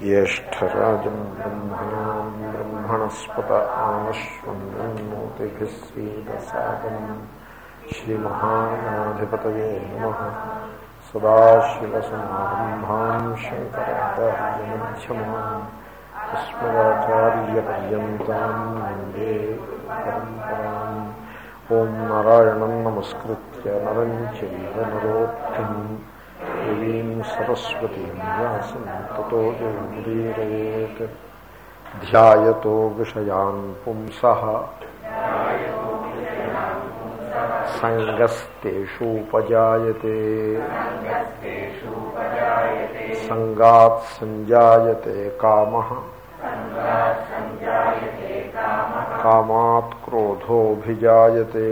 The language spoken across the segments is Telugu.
ज्येष्ठराजं ब्रह्मणां ब्रह्मणस्पत आमश्वन्नोतिभिः सीदसादनं श्रीमहागणाधिपतये नमः। सदाशिवसमारम्भां शङ्कराचार्यमध्यमाम् अस्मदाचार्यपर्यन्तां वंदे परम्पराम् ॐ देवीं सरस्वतीं व्यासं ततो जयमुदीरयेत्। ध्यायतो विषयान् पुंसः। सङ्गस्तेषूपजायते। सङ्गात् सञ्जायते कामः। कामात् क्रोधोऽभिजायते।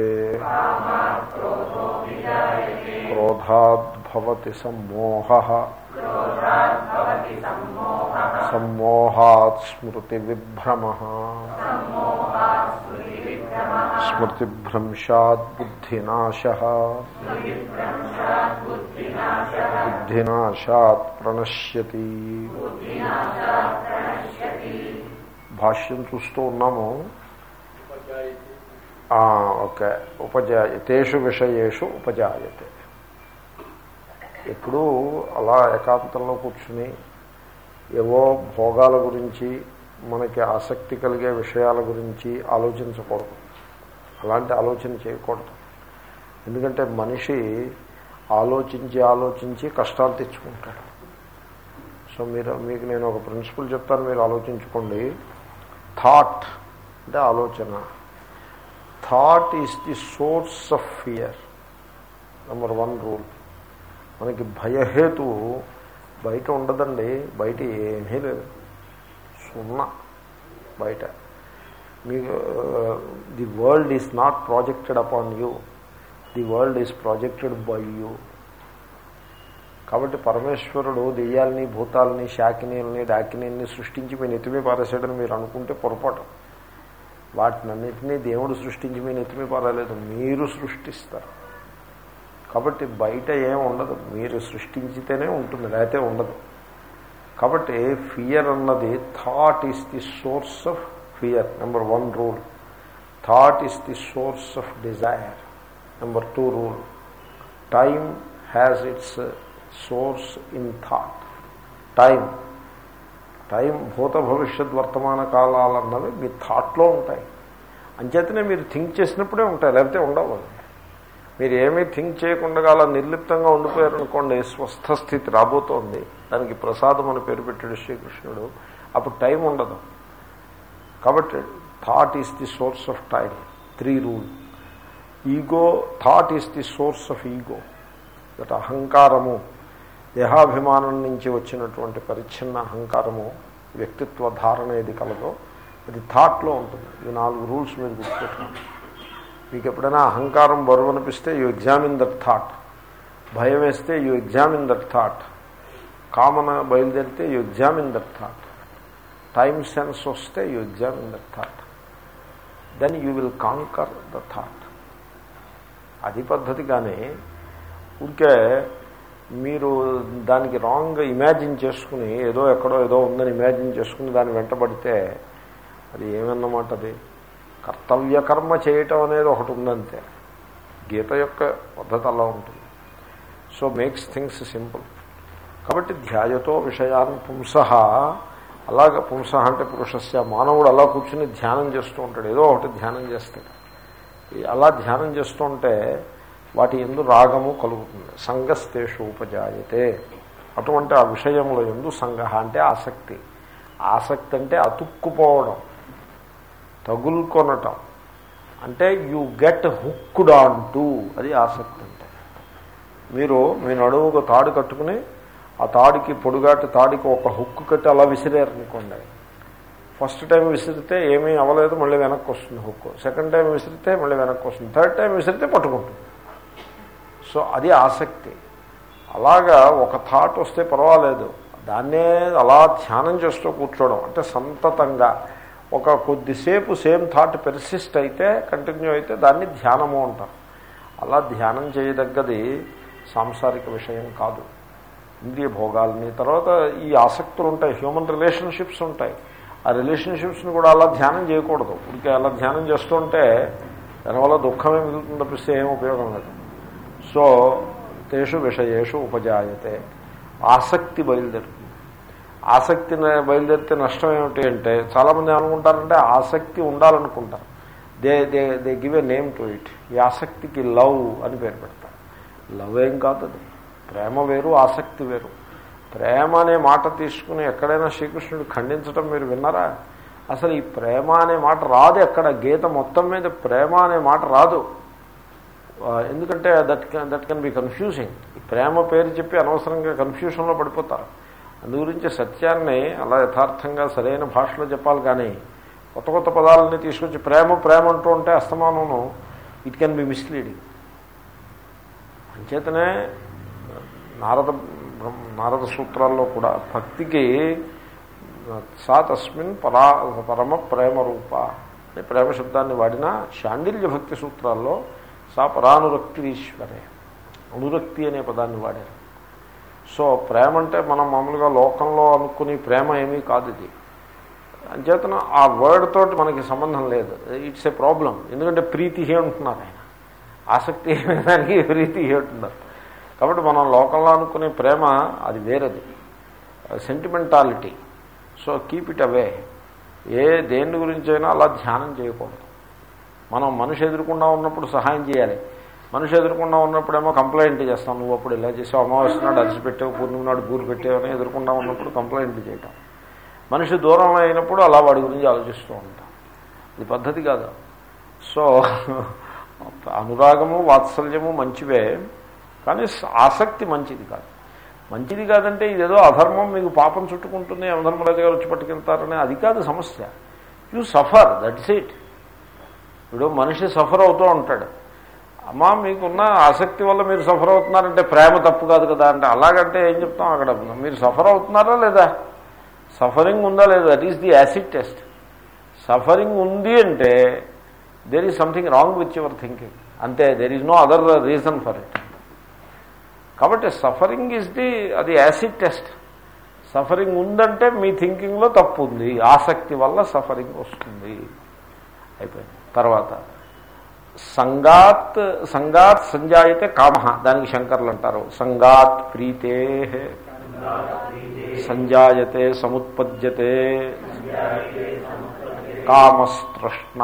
क्रोधाद् भवति सम्मोहः सम्मोहात् स्मृतिविभ्रमः स्मृतिभ्रंशात् बुद्धिनाशः बुद्धिनाशात् ప్రణశ్యతి భాష్యం చూస్తూ ఉన్నాము ఓకే ఉపజాయ తేషు విషయేషు ఉపజాయతే ఎప్పుడూ అలా ఏకాంతంలో కూర్చుని ఏవో భోగాల గురించి మనకి ఆసక్తి కలిగే విషయాల గురించి ఆలోచించకూడదు. అలాంటి ఆలోచన చేయకూడదు. ఎందుకంటే మనిషి ఆలోచించి ఆలోచించి కష్టాలు తెచ్చుకుంటాడు. సో మీరు మీకు నేను ఒక ప్రిన్సిపల్ చెప్తాను మీరు ఆలోచించుకోండి. థాట్ అంటే ఆలోచన. Thought is the source of fear. Number one rule. మనకి భయహేతు బయట ఉండదండి బయట ఏమీ లేదు. సున్నా బయట. మీకు the world is not projected upon you the world is projected by you. కాబట్టి పరమేశ్వరుడు దెయ్యాలని భూతాలని శాకినీలని డాకినీల్ని సృష్టించి మీ నెత్తిమీ పారేసాడని మీరు అనుకుంటే పొరపాటు. వాటినన్నింటినీ దేవుడు సృష్టించి మీ నెత్తిమీ పారలేదు మీరు సృష్టిస్తారు. కాబట్టి బయట ఏం ఉండదు. మీరు సృష్టించితేనే ఉంటుంది లేకపోతే ఉండదు. కాబట్టి ఫియర్ అన్నది thought is the source of fear number one rule thought is the source of desire number two rule time has its source in thought time time భూత భవిష్యత్ వర్తమాన కాలాలన్నవి మీ థాట్లో ఉంటాయి. అంచేతనే మీరు థింక్ చేసినప్పుడే ఉంటాయి లేకపోతే ఉండవు మీరు ఏమీ థింక్ చేయకుండా అలా నిర్లిప్తంగా ఉండిపోయారనుకోండి స్వస్థ స్థితి రాబోతోంది. దానికి ప్రసాదం అని పేరు పెట్టాడు శ్రీకృష్ణుడు. అప్పుడు టైం ఉండదు. కాబట్టి thought is the source of time three rule ego thought is the source of ego that అహంకారము. దేహాభిమానం నుంచి వచ్చినటువంటి పరిచ్ఛిన్న అహంకారము వ్యక్తిత్వ ధారణ ఏది కలదో అది థాట్లో ఉంటుంది. ఈ నాలుగు రూల్స్ మీరు గుర్తుపెట్టుకోండి. మీకు ఎప్పుడైనా అహంకారం బరువు అనిపిస్తే యూ ఎగ్జామిన్ దట్ థాట్ భయం వేస్తే you examine that thought common బయలుదేరితే you examine that thought time sense వస్తే you examine that thought then you will conquer the thought అది పద్ధతి కానీ ఊరికే మీరు దానికి రాంగ్ ఇమాజిన్ చేసుకుని ఏదో ఎక్కడో ఏదో ఉందని ఇమాజిన్ చేసుకుని దాన్ని వెంటబడితే అది ఏమన్నమాట అది? కర్తవ్య కర్మ చేయటం అనేది ఒకటి ఉందంతే. గీత యొక్క పద్ధతి అలా ఉంటుంది. సో మేక్స్ థింగ్స్ సింపుల్ కాబట్టి ధ్యాయతో విషయాన్ని పుంస అలాగ పుంస అంటే పురుషస్య మానవుడు అలా కూర్చుని ధ్యానం చేస్తూ ఉంటాడు. ఏదో ఒకటి ధ్యానం చేస్తాడు అలా ధ్యానం చేస్తుంటే వాటి ఎందు రాగము కలుగుతుంది. సంగస్తేషు ఉపజాయతే. అటువంటి ఆ విషయంలో ఎందు సంగ అంటే ఆసక్తి. ఆసక్తి అంటే అతుక్కుపోవడం. తగులుకొనటం. అంటే you get hooked on to అది ఆసక్తి అంటే. మీరు మీ నడువుకు తాడు కట్టుకుని ఆ తాడికి పొడుగాటి తాడికి ఒక హుక్కు కట్టి అలా విసిరారనుకోండి. ఫస్ట్ టైం విసిరితే ఏమీ అవ్వలేదు మళ్ళీ వెనక్కి వస్తుంది హుక్కు సెకండ్ టైం విసిరితే మళ్ళీ వెనక్కి వస్తుంది. థర్డ్ టైం విసిరితే పట్టుకుంటుంది. సో అది ఆసక్తి. అలాగా ఒక థాట్ వస్తే పర్వాలేదు. దాన్నే అలా ధ్యానం చేస్తూ కూర్చోవడం. అంటే సంతతంగా. ఒక కొద్దిసేపు సేమ్ థాట్ పెర్సిస్ట్ అయితే కంటిన్యూ అయితే దాన్ని ధ్యానము అంటారు. అలా ధ్యానం చేయదగ్గది సాంసారిక విషయం కాదు. ఇంద్రియ భోగాలని తర్వాత ఈ ఆసక్తులు ఉంటాయి హ్యూమన్ రిలేషన్షిప్స్ ఉంటాయి. ఆ రిలేషన్షిప్స్ని కూడా అలా ధ్యానం చేయకూడదు. ఇప్పటికే అలా ధ్యానం చేస్తుంటే దానివల్ల దుఃఖమే మిగులుతుంది తప్పిస్తే ఏం ఉపయోగం లేదు. సో తేషు విషయేషు ఉపజాయతే. ఆసక్తి బయలుదేరు. ఆసక్తి బయలుదేరితే నష్టం ఏమిటి అంటే చాలామంది ఏమనుకుంటారంటే ఆసక్తి ఉండాలనుకుంటారు. They they they give a name to it. ఈ ఆసక్తికి లవ్ అని పేరు పెడతారు. లవ్ ఏం కాదు అది. ప్రేమ వేరు ఆసక్తి వేరు. ప్రేమ అనే మాట తీసుకుని ఎక్కడైనా శ్రీకృష్ణుడు ఖండించడం మీరు విన్నారా? అసలు ఈ ప్రేమ అనే మాట రాదు ఎక్కడ. గీత మొత్తం మీద ప్రేమ అనే మాట రాదు. ఎందుకంటే that that can be confusing. ఈ ప్రేమ పేరు చెప్పి అనవసరంగా కన్ఫ్యూషన్లో పడిపోతారు. అందుగురించి సత్యాన్ని అలా యథార్థంగా సరైన భాషలో చెప్పాలి కానీ కొత్త కొత్త పదాలని తీసుకొచ్చి ప్రేమ ప్రేమ అంటూ ఉంటే అస్తమానము. ఇట్ కెన్ బి మిస్లీడింగ్ అంచేతనే నారద నారద సూత్రాల్లో కూడా భక్తికి సా తస్మిన్ పరా పరమ ప్రేమ రూప అనే ప్రేమ శబ్దాన్ని వాడిన శాండిల్య భక్తి సూత్రాల్లో సా పరానురక్తి ఈశ్వరే అనురక్తి అనే పదాన్ని వాడారు. సో ప్రేమ అంటే మనం మామూలుగా లోకంలో అనుకుని ప్రేమ ఏమీ కాదు ఇది. అంచేతన ఆ వర్డ్ తోటి మనకి సంబంధం లేదు. ఇట్స్ ఏ ప్రాబ్లం ఎందుకంటే ప్రీతి అంటున్నారు ఆయన. ఆసక్తి అనే దానికి ప్రీతి ఉంటున్నారు కాబట్టి మనం లోకంలో అనుకునే ప్రేమ అది వేరేది. Sentimentality so keep it away ఏ దేని గురించైనా అలా ధ్యానం చేయకూడదు. మనం మనిషి ఎదురుకుండా ఉన్నప్పుడు సహాయం చేయాలి. మనిషి ఎదుర్కొండా ఉన్నప్పుడేమో కంప్లైంట్ చేస్తాం. నువ్వు అప్పుడు ఇలా చేసావు అమావాస్య నాడు అరిసి పెట్టావు పూర్ణిమ నాడు గూరు పెట్టావని ఎదుర్కొండా ఉన్నప్పుడు కంప్లైంట్ చేయటం. మనిషి దూరం అయినప్పుడు అలా వాడి గురించి ఆలోచిస్తూ ఉంటాం. ఇది పద్ధతి కాదు. సో అనురాగము వాత్సల్యము మంచివే కానీ ఆసక్తి మంచిది కాదు. మంచిది కాదంటే ఇదేదో అధర్మం మీకు పాపం చుట్టుకుంటుంది యమధర్మరాజు గారు వచ్చి పట్టుకెళ్తారనే అది కాదు సమస్య. యూ సఫర్ దట్స్ ఇట్ ఇప్పుడు మనిషి సఫర్ అవుతూ ఉంటాడు. అమ్మా మీకున్న ఆసక్తి వల్ల మీరు సఫర్ అవుతున్నారంటే ప్రేమ తప్పు కాదు కదా అంటే అలాగంటే ఏం చెప్తాం? అక్కడ మీరు సఫర్ అవుతున్నారా లేదా? సఫరింగ్ ఉందా లేదా? That is the acid test suffering ఉంది అంటే there is something wrong with your thinking అంతే there is no other reason for it కాబట్టి సఫరింగ్ ఈజ్ ది అది యాసిడ్ టెస్ట్ సఫరింగ్ ఉందంటే మీ థింకింగ్లో తప్పు ఉంది. ఆసక్తి వల్ల సఫరింగ్ వస్తుంది. అయిపోయింది. తర్వాత సంగాత్ సంగాత్ సంజాయతే కామ దానికి శంకర్లు అంటారు. సంగాత్ ప్రీతే. సంజాయతే సముత్పద్యతే. కామస్తృష్ణ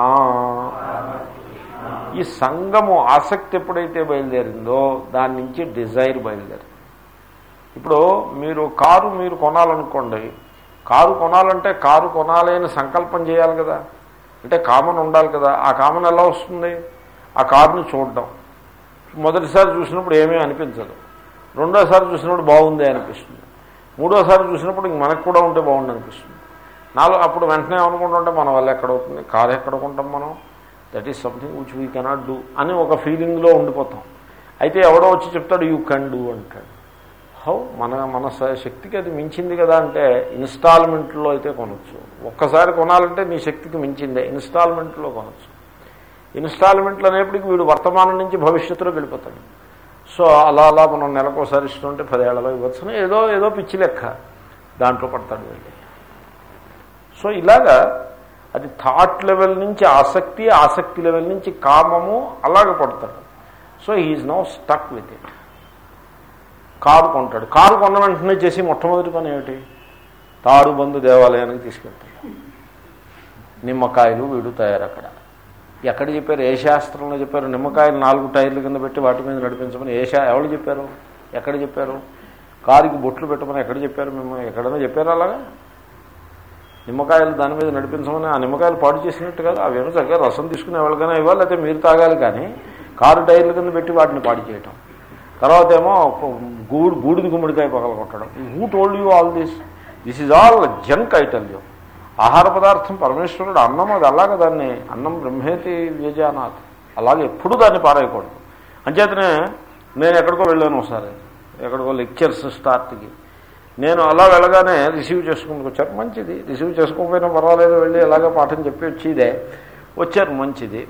ఈ సంగము ఆసక్తి ఎప్పుడైతే బయలుదేరిందో దాని నుంచి డిజైర్ బయలుదేరింది ఇప్పుడు మీరు కారు మీరు కొనాలనుకోండి కారు కొనాలంటే కారు కొనాలని సంకల్పం చేయాలి కదా. అంటే కామన్ ఉండాలి కదా. ఆ కామన్ ఎలా వస్తుంది? ఆ కారుని చూడడం. మొదటిసారి చూసినప్పుడు ఏమీ అనిపించదు. రెండోసారి చూసినప్పుడు బాగుంది అనిపిస్తుంది. మూడోసారి చూసినప్పుడు ఇంక మనకు కూడా ఉంటే బాగుంది అనిపిస్తుంది. నాలుగు అప్పుడు వెంటనే అనుకుంటుంటే మన వల్ల ఎక్కడవుతుంది కారు ఎక్కడ కొంటాం మనం? That is something which we cannot do అని ఒక ఫీలింగ్లో ఉండిపోతాం. అయితే ఎవడో వచ్చి చెప్తాడు యూ కెన్ డూ అంటాడు. హౌ? మన మన శక్తికి అది మించింది కదా అంటే ఇన్స్టాల్మెంట్లో అయితే కొనవచ్చు ఒక్కసారి కొనాలంటే నీ శక్తికి మించిందే. ఇన్స్టాల్మెంట్లో కొనొచ్చు. ఇన్స్టాల్మెంట్లు అనేప్పటికీ వీడు వర్తమానం నుంచి భవిష్యత్తులో వెళ్ళిపోతాడు. సో అలా అలా మనం నెలకోసారి ఇస్తుంటే పదేళ్ళలో ఇవ్వచ్చు ఏదో ఏదో పిచ్చి లెక్క దాంట్లో పడతాడు వెళ్ళి సో ఇలాగా అది థాట్ లెవెల్ నుంచి ఆసక్తి ఆసక్తి లెవెల్ నుంచి కామము అలాగ పడతాడు. So he is now stuck with it. Car కొంటాడు. కారు కొన్న వెంటనే చేసి మొట్టమొదటి పని ఏమిటి? తాడుబందు దేవాలయానికి తీసుకెళ్తాడు. నిమ్మకాయలు వీడు తయారు అక్కడ ఎక్కడ చెప్పారు? ఏ శాస్త్రంలో చెప్పారు? నిమ్మకాయలు నాలుగు టైర్లు కింద పెట్టి వాటి మీద నడిపించమని ఏ శా ఎవరు చెప్పారు? ఎక్కడ చెప్పారు? కారుకి బొట్లు పెట్టమని ఎక్కడ చెప్పారు మిమ్మల్ని? ఎక్కడైనా చెప్పారు అలాగా? నిమ్మకాయలు దాని మీద నడిపించమని ఆ నిమ్మకాయలు పాడు చేసినట్టు కదా. అవేమో చక్కగా రసం తీసుకుని ఎవరికైనా ఇవ్వాలి అయితే మీరు తాగాలి కానీ కారు టైర్ల కింద పెట్టి వాటిని పాడు చేయటం. తర్వాత ఏమో గూడు గూడిది గుమ్మడికాయ పగల కొట్టడం who told you all this this is all junk I tell you ఆహార పదార్థం పరమేశ్వరుడు అన్నం అది అలాగే దాన్ని అన్నం బ్రహ్మేతి వ్యజానాథ్ అలాగే ఎప్పుడు దాన్ని పారేయకూడదు. అంచేతనే నేను ఎక్కడికో వెళ్ళాను ఒకసారి. ఎక్కడికో లెక్చర్స్ స్టార్ట్కి. నేను అలా వెళ్ళగానే రిసీవ్ చేసుకుంటూ వచ్చారు. మంచిది. రిసీవ్ చేసుకోకపోయినా పర్వాలేదు వెళ్ళి ఎలాగో పాఠం చెప్పి వచ్చేదే వచ్చారు మంచిది.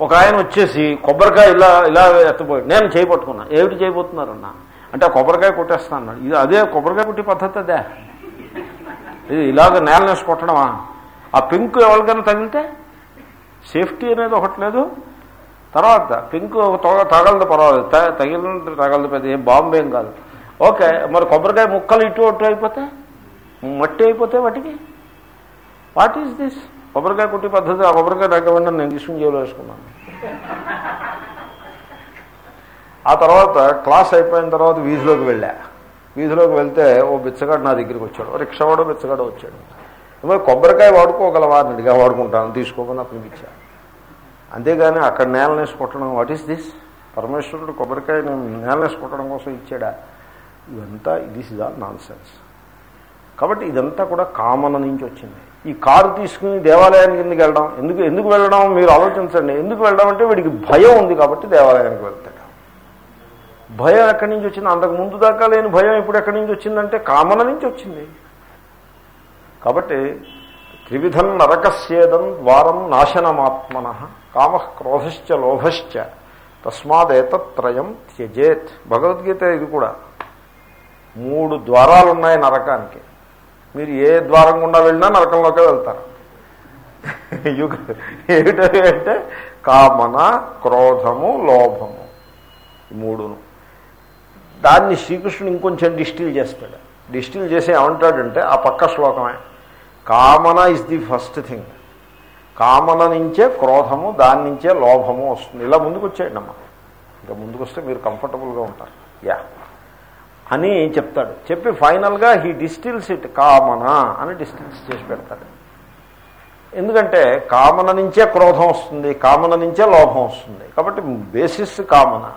ఒక ఆయన వచ్చేసి కొబ్బరికాయ ఇలా ఇలా ఎత్తపోయాడు నేను చేయబట్టుకున్నా ఏమిటి చేయబోతున్నారన్నా అంటే ఆ కొబ్బరికాయ కొట్టేస్తా అన్నాడు. ఇది అదే కొబ్బరికాయ కొట్టి పద్ధతి అదే. ఇది ఇలాగ నేలనేసి కొట్టడమా? ఆ పింక్ ఎవరికైనా తగిలితే సేఫ్టీ అనేది ఒకటి లేదు. తర్వాత పింక్ తొగ తగలదు పర్వాలేదు. త- తగిలిన తగలదు పెద్ద ఏం బాంబు ఏం కాదు. ఓకే మరి కొబ్బరికాయ ముక్కలు ఇటు అటు అయిపోతే? మట్టి అయిపోతే వాటికి? వాట్ ఈస్ దిస్ కొబ్బరికాయ కుట్టి పద్ధతి ఆ కొబ్బరికాయ తగ్గకుండా నేను తీసుకుని జేబులో వేసుకున్నాను. ఆ తర్వాత క్లాస్ అయిపోయిన తర్వాత వీధిలోకి వెళ్ళా. వీధిలోకి వెళ్తే ఓ బిచ్చగాడు నా దగ్గరికి వచ్చాడు. ఓ బిచ్చగాడో వచ్చాడు. మరి కొబ్బరికాయ వాడుకోగలవా అని అడిగా వాడుకుంటాను తీసుకోమని అతనికి ఇచ్చా అంతేగాని అక్కడ నేలనేసి కొట్టడం వాట్ ఈస్ దిస్ పరమేశ్వరుడు కొబ్బరికాయ నేలనేసి కొట్టడం కోసం ఇచ్చాడా? ఇదంతా this is all nonsense కాబట్టి ఇదంతా కూడా కామన నుంచి వచ్చింది. ఈ కారు తీసుకుని దేవాలయానికి ఎందుకు వెళ్ళడం? ఎందుకు ఎందుకు వెళ్ళడం? మీరు ఆలోచించండి. ఎందుకు వెళ్ళడం అంటే వీడికి భయం ఉంది కాబట్టి దేవాలయానికి వెళ్తాడు భయం ఎక్కడి నుంచి వచ్చింది? అంతకు ముందు దాకా లేని భయం ఇప్పుడు ఎక్కడి నుంచి వచ్చిందంటే కామన నుంచి వచ్చింది. కాబట్టి త్రివిధం నరకస్యేదం ద్వారం నాశనమాత్మన కామ క్రోధశ్చ లోభశ్చ తస్మాదేతత్రయం త్యజేత్. భగవద్గీత ఇది కూడా. మూడు ద్వారాలు ఉన్నాయి నరకానికి. మీరు ఏ ద్వారం గుండా వెళ్ళినా నరకంలోకే వెళ్తారు. ఏమిటంటే కామన క్రోధము లోభము. మూడును. దాన్ని శ్రీకృష్ణుడు ఇంకొంచెం డిస్టిల్ చేస్తాడు. డిస్టిల్ చేసి ఏమంటాడంటే ఆ పక్క శ్లోకమే కామన ఇస్ ది ఫస్ట్ థింగ్ కామన నుంచే క్రోధము దాని నుంచే లోభము వస్తుంది. ఇలా ముందుకు వచ్చేయండి అమ్మా. ఇంకా ముందుకు వస్తే మీరు కంఫర్టబుల్గా ఉంటారు. యా. అని చెప్తాడు. చెప్పి ఫైనల్గా హీ డిస్టిల్స్ ఇట్ కామన అని డిస్టిల్స్ చేసి పెడతాడు. ఎందుకంటే కామన నుంచే క్రోధం వస్తుంది కామన నుంచే లోభం వస్తుంది. కాబట్టి బేసిస్ కామన.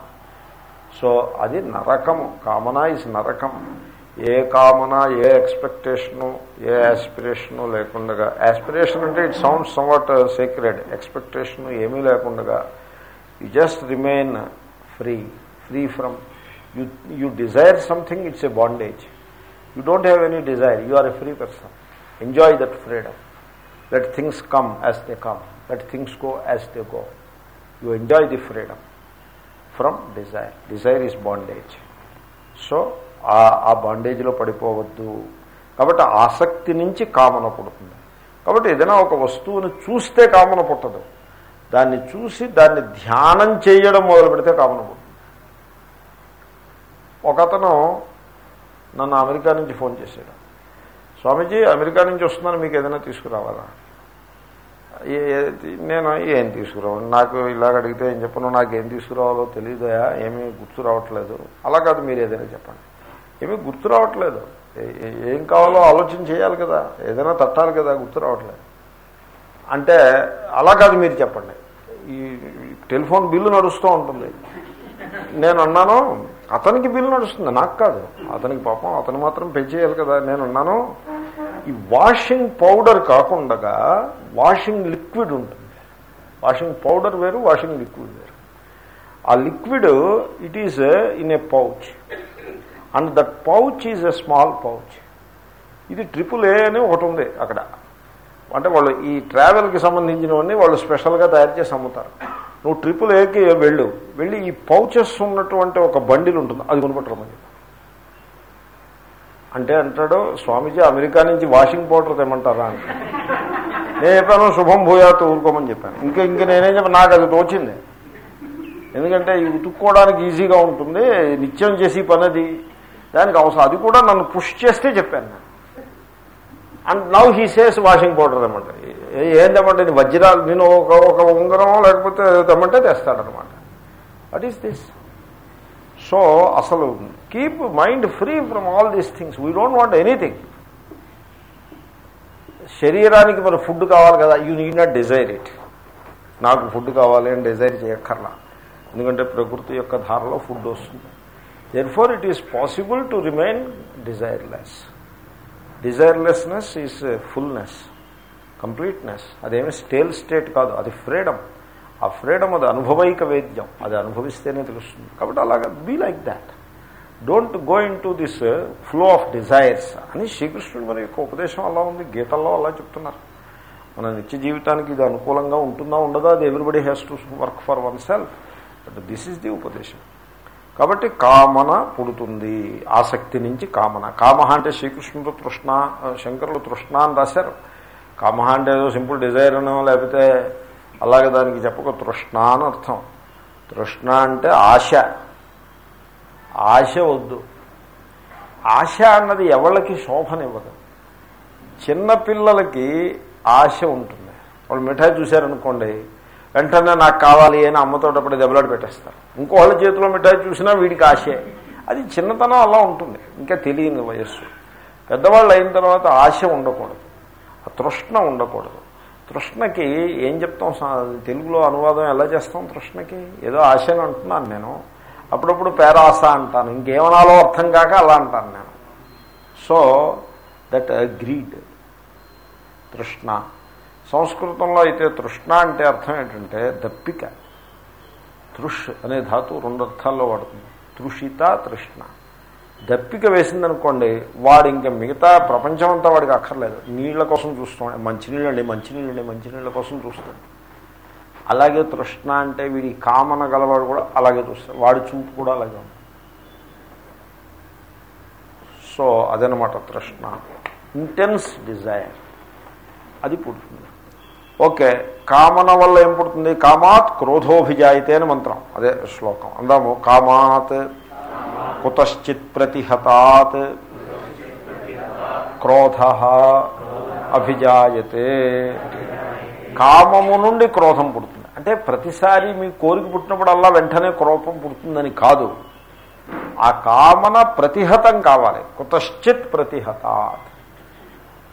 సో అది నరకము. కామన ఇస్ నరకం. ఏ కామన ఏ ఎక్స్పెక్టేషను ఏ యాస్పిరేషను లేకుండా యాస్పిరేషన్ అంటే it sounds somewhat sacred expectation ఏమీ లేకుండా you just remain free free from you you desire something it's a bondage you don't have any desire you are a free person enjoy that freedom let things come as they come let things go as they go you enjoy the freedom from desire desire is bondage so ఆ బాండేజ్లో పడిపోవద్దు. కాబట్టి ఆసక్తి నుంచి కామన పుడుతుంది. కాబట్టి ఏదైనా ఒక వస్తువుని చూస్తే కామన పుట్టదు. దాన్ని చూసి దాన్ని ధ్యానం చేయడం మొదలు పెడితే కామన పుడుతుంది. ఒకతను నన్ను అమెరికా నుంచి ఫోన్ చేశాడు. స్వామీజీ అమెరికా నుంచి వస్తున్నాను మీకు ఏదైనా తీసుకురావాలా? నేను ఏం తీసుకురావాలి నాకు ఇలాగ అడిగితే ఏం చెప్పను? నాకు ఏం తీసుకురావాలో తెలియదయా ఏమీ గుర్తు రావట్లేదు. అలా కాదు మీరు ఏదైనా చెప్పండి. ఏమీ గుర్తు రావట్లేదు. ఏం కావాలో ఆలోచన చేయాలి కదా. ఏదైనా తట్టాలి కదా గుర్తు రావట్లేదు. అంటే అలా కాదు మీరు చెప్పండి. ఈ టెలిఫోన్ బిల్లు నడుస్తూ ఉంటుంది. నేను అన్నాను అతనికి బిల్లు నడుస్తుంది. నాకు కాదు. అతనికి పాపం అతను మాత్రం పే చేయాలి కదా. నేను అన్నాను ఈ వాషింగ్ పౌడర్ కాకుండా వాషింగ్ లిక్విడ్ ఉంటుంది. వాషింగ్ పౌడర్ వేరు వాషింగ్ లిక్విడ్ వేరు. ఆ liquid it is in a pouch and that pouch is a small pouch ఇది ట్రిపుల్ ఏ అని ఒకటి ఉంది అక్కడ. అంటే వాళ్ళు ఈ ట్రావెల్కి సంబంధించినవన్నీ వాళ్ళు స్పెషల్గా తయారు చేసి అమ్ముతారు. నువ్వు ట్రిపుల్ ఏకి వెళ్ళు. వెళ్ళి ఈ పౌచెస్ ఉన్నటువంటి ఒక బండిల్ ఉంటుంది అది కొనుక్కుంటారు అంటే అంటాడు స్వామీజీ అమెరికా నుంచి వాషింగ్ పౌడర్ తెమ్మంటారా? అని. నేను చెప్పాను శుభం భూయాత్ ఊరుకోమని చెప్పాను. ఇంకా ఇంక నేనేం చెప్పాను నాకు అది తోచింది. ఎందుకంటే ఉతుక్కోవడానికి ఈజీగా ఉంటుంది నిత్యం చేసి పనది. దానికి అవసరం అది కూడా నన్ను పుష్ చేస్తే చెప్పాను నేను. And now he says washing powder తెమ్మంటే ఏం తెమ్మంటే ఇది వజ్రాలు నేను ఒక ఒక ఉంగరం లేకపోతే తెమ్మంటే తెస్తాడనమాట వాట్ ఈస్ దిస్ సో అసలు keep mind free from all these things. We don't want anything. శరీరానికి మరి ఫుడ్ కావాలి కదా you need not desire it. నాకు ఫుడ్ కావాలి అని డిజైర్ చేయక్కర్లా. ఎందుకంటే ప్రకృతి యొక్క ధారలో ఫుడ్ వస్తుంది. Therefore it is possible to remain desireless desirelessness is fullness completeness అదేమి స్టేల్ స్టేట్ కాదు అది ఫ్రీడమ్ ఆ ఫ్రీడమ్ అది అనుభవైక వేద్యం అది అనుభవిస్తేనే తెలుస్తుంది. కాబట్టి అలాగా be like that don't go into this flow of desires అని శ్రీకృష్ణుడు మరి యొక్క ఉపదేశం అలా ఉంది. గీతల్లో అలా చెప్తున్నారు. మన నిత్య జీవితానికి ఇది అనుకూలంగా ఉంటుందా ఉండదా అది everybody has to work for oneself but this is the ఉపదేశం. కాబట్టి కామన పుడుతుంది. ఆసక్తి నుంచి కామన. కామ అంటే శ్రీకృష్ణుడు తృష్ణ శంకరులు తృష్ణ అని రాశారు. కామ అంటే ఏదో సింపుల్ డిజైర్ అనో లేకపోతే అలాగే దానికి చెప్పక తృష్ణ అని అర్థం. తృష్ణ అంటే ఆశ. ఆశ వద్దు. ఆశ అన్నది ఎవళ్ళకి శోభనివ్వదు. చిన్నపిల్లలకి ఆశ ఉంటుంది. వాళ్ళు మిఠాయి చూశారనుకోండి వెంటనే నాకు కావాలి అని అమ్మతో అప్పుడు పెట్టేస్తారు. ఇంకో వాళ్ళ చేతిలో మిఠాయి చూసినా వీడికి ఆశే. అది చిన్నతనం అలా ఉంటుంది. ఇంకా తెలియని వయస్సు. పెద్దవాళ్ళు అయిన తర్వాత ఆశ ఉండకూడదు. తృష్ణ ఉండకూడదు. తృష్ణకి ఏం చెప్తాం? సా- తెలుగులో అనువాదం ఎలా చేస్తాం తృష్ణకి? ఏదో ఆశ అని అంటున్నాను నేను. అప్పుడప్పుడు పేరాస అంటాను. ఇంకేమనాలో అర్థం కాక అలా అంటాను నేను. సో దట్ గ్రీడ్ తృష్ణ. సంస్కృతంలో అయితే తృష్ణ అంటే అర్థం ఏంటంటే దప్పిక. తృష్ అనే ధాతు రెండు అర్థాల్లో వాడుతుంది. తృషిత తృష్ణ. దప్పిక వేసిందనుకోండి వాడు ఇంకా మిగతా ప్రపంచం అంతా వాడికి అక్కర్లేదు. నీళ్ళ కోసం చూస్తాం. మంచినీళ్ళు అండి మంచినీళ్ళు అండి మంచినీళ్ళ కోసం చూస్తాడు అలాగే తృష్ణ అంటే వీడి కామన గలవాడు కూడా అలాగే చూస్తాడు. వాడి చూపు కూడా అలాగే ఉంది సో అదనమాట తృష్ణ. ఇంటెన్స్ డిజైర్ అది పుడుతుంది. ఓకే కామన వల్ల ఏం పుడుతుంది? కామాత్ క్రోధోభిజాయితే అని మంత్రం. అదే శ్లోకం. అందాము కామాత్ కుతశ్చిత్ ప్రతిహతాత్. క్రోధ అభిజాయతే. కామము నుండి క్రోధం పుడుతుంది. అంటే ప్రతిసారి మీ కోరిక పుట్టినప్పుడల్లా వెంటనే క్రోధం పుడుతుందని కాదు. ఆ కామన ప్రతిహతం కావాలి. కుతశ్చిత్ ప్రతిహతాత్.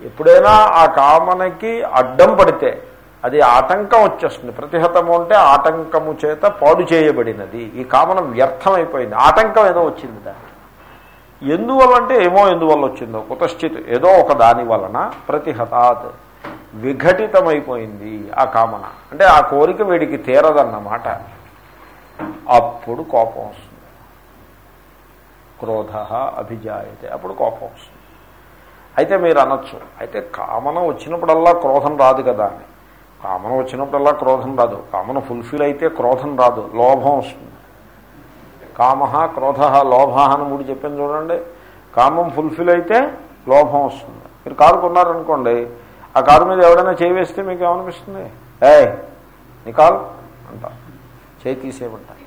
ఎప్పుడైనా ఆ కామనకి అడ్డం పడితే అది ఆటంకం వచ్చేస్తుంది. ప్రతిహతము అంటే ఆటంకము చేత పాడు చేయబడినది. ఈ కామనం వ్యర్థమైపోయింది. ఆటంకం ఏదో వచ్చింది దానికి. ఎందువల్ల అంటే ఏమో ఎందువల్ల వచ్చిందో. కుతశ్చిత్ ఏదో ఒక దాని వలన ప్రతిహతాత్ విఘటితమైపోయింది ఆ కామన. అంటే ఆ కోరిక వీడికి తీరదన్నమాట. అప్పుడు కోపం వస్తుంది. క్రోధ అభిజాయతే. అప్పుడు కోపం వస్తుంది. అయితే మీరు అనొచ్చు. అయితే కామన వచ్చినప్పుడల్లా క్రోధం రాదు కదా అని. కామన వచ్చినప్పుడల్లా క్రోధం రాదు. కామన ఫుల్ఫిల్ అయితే క్రోధం రాదు. లోభం వస్తుంది. కామ క్రోధ లోభ అని మూడు చెప్పాను చూడండి. కామం ఫుల్ఫిల్ అయితే లోభం వస్తుంది. మీరు కారు కొన్నారనుకోండి ఆ కారు మీద ఎవడైనా చేయి వేస్తే మీకు ఏమనిపిస్తుంది? ఏ నీ కారు అంట. చేయి తీసేయమంటారు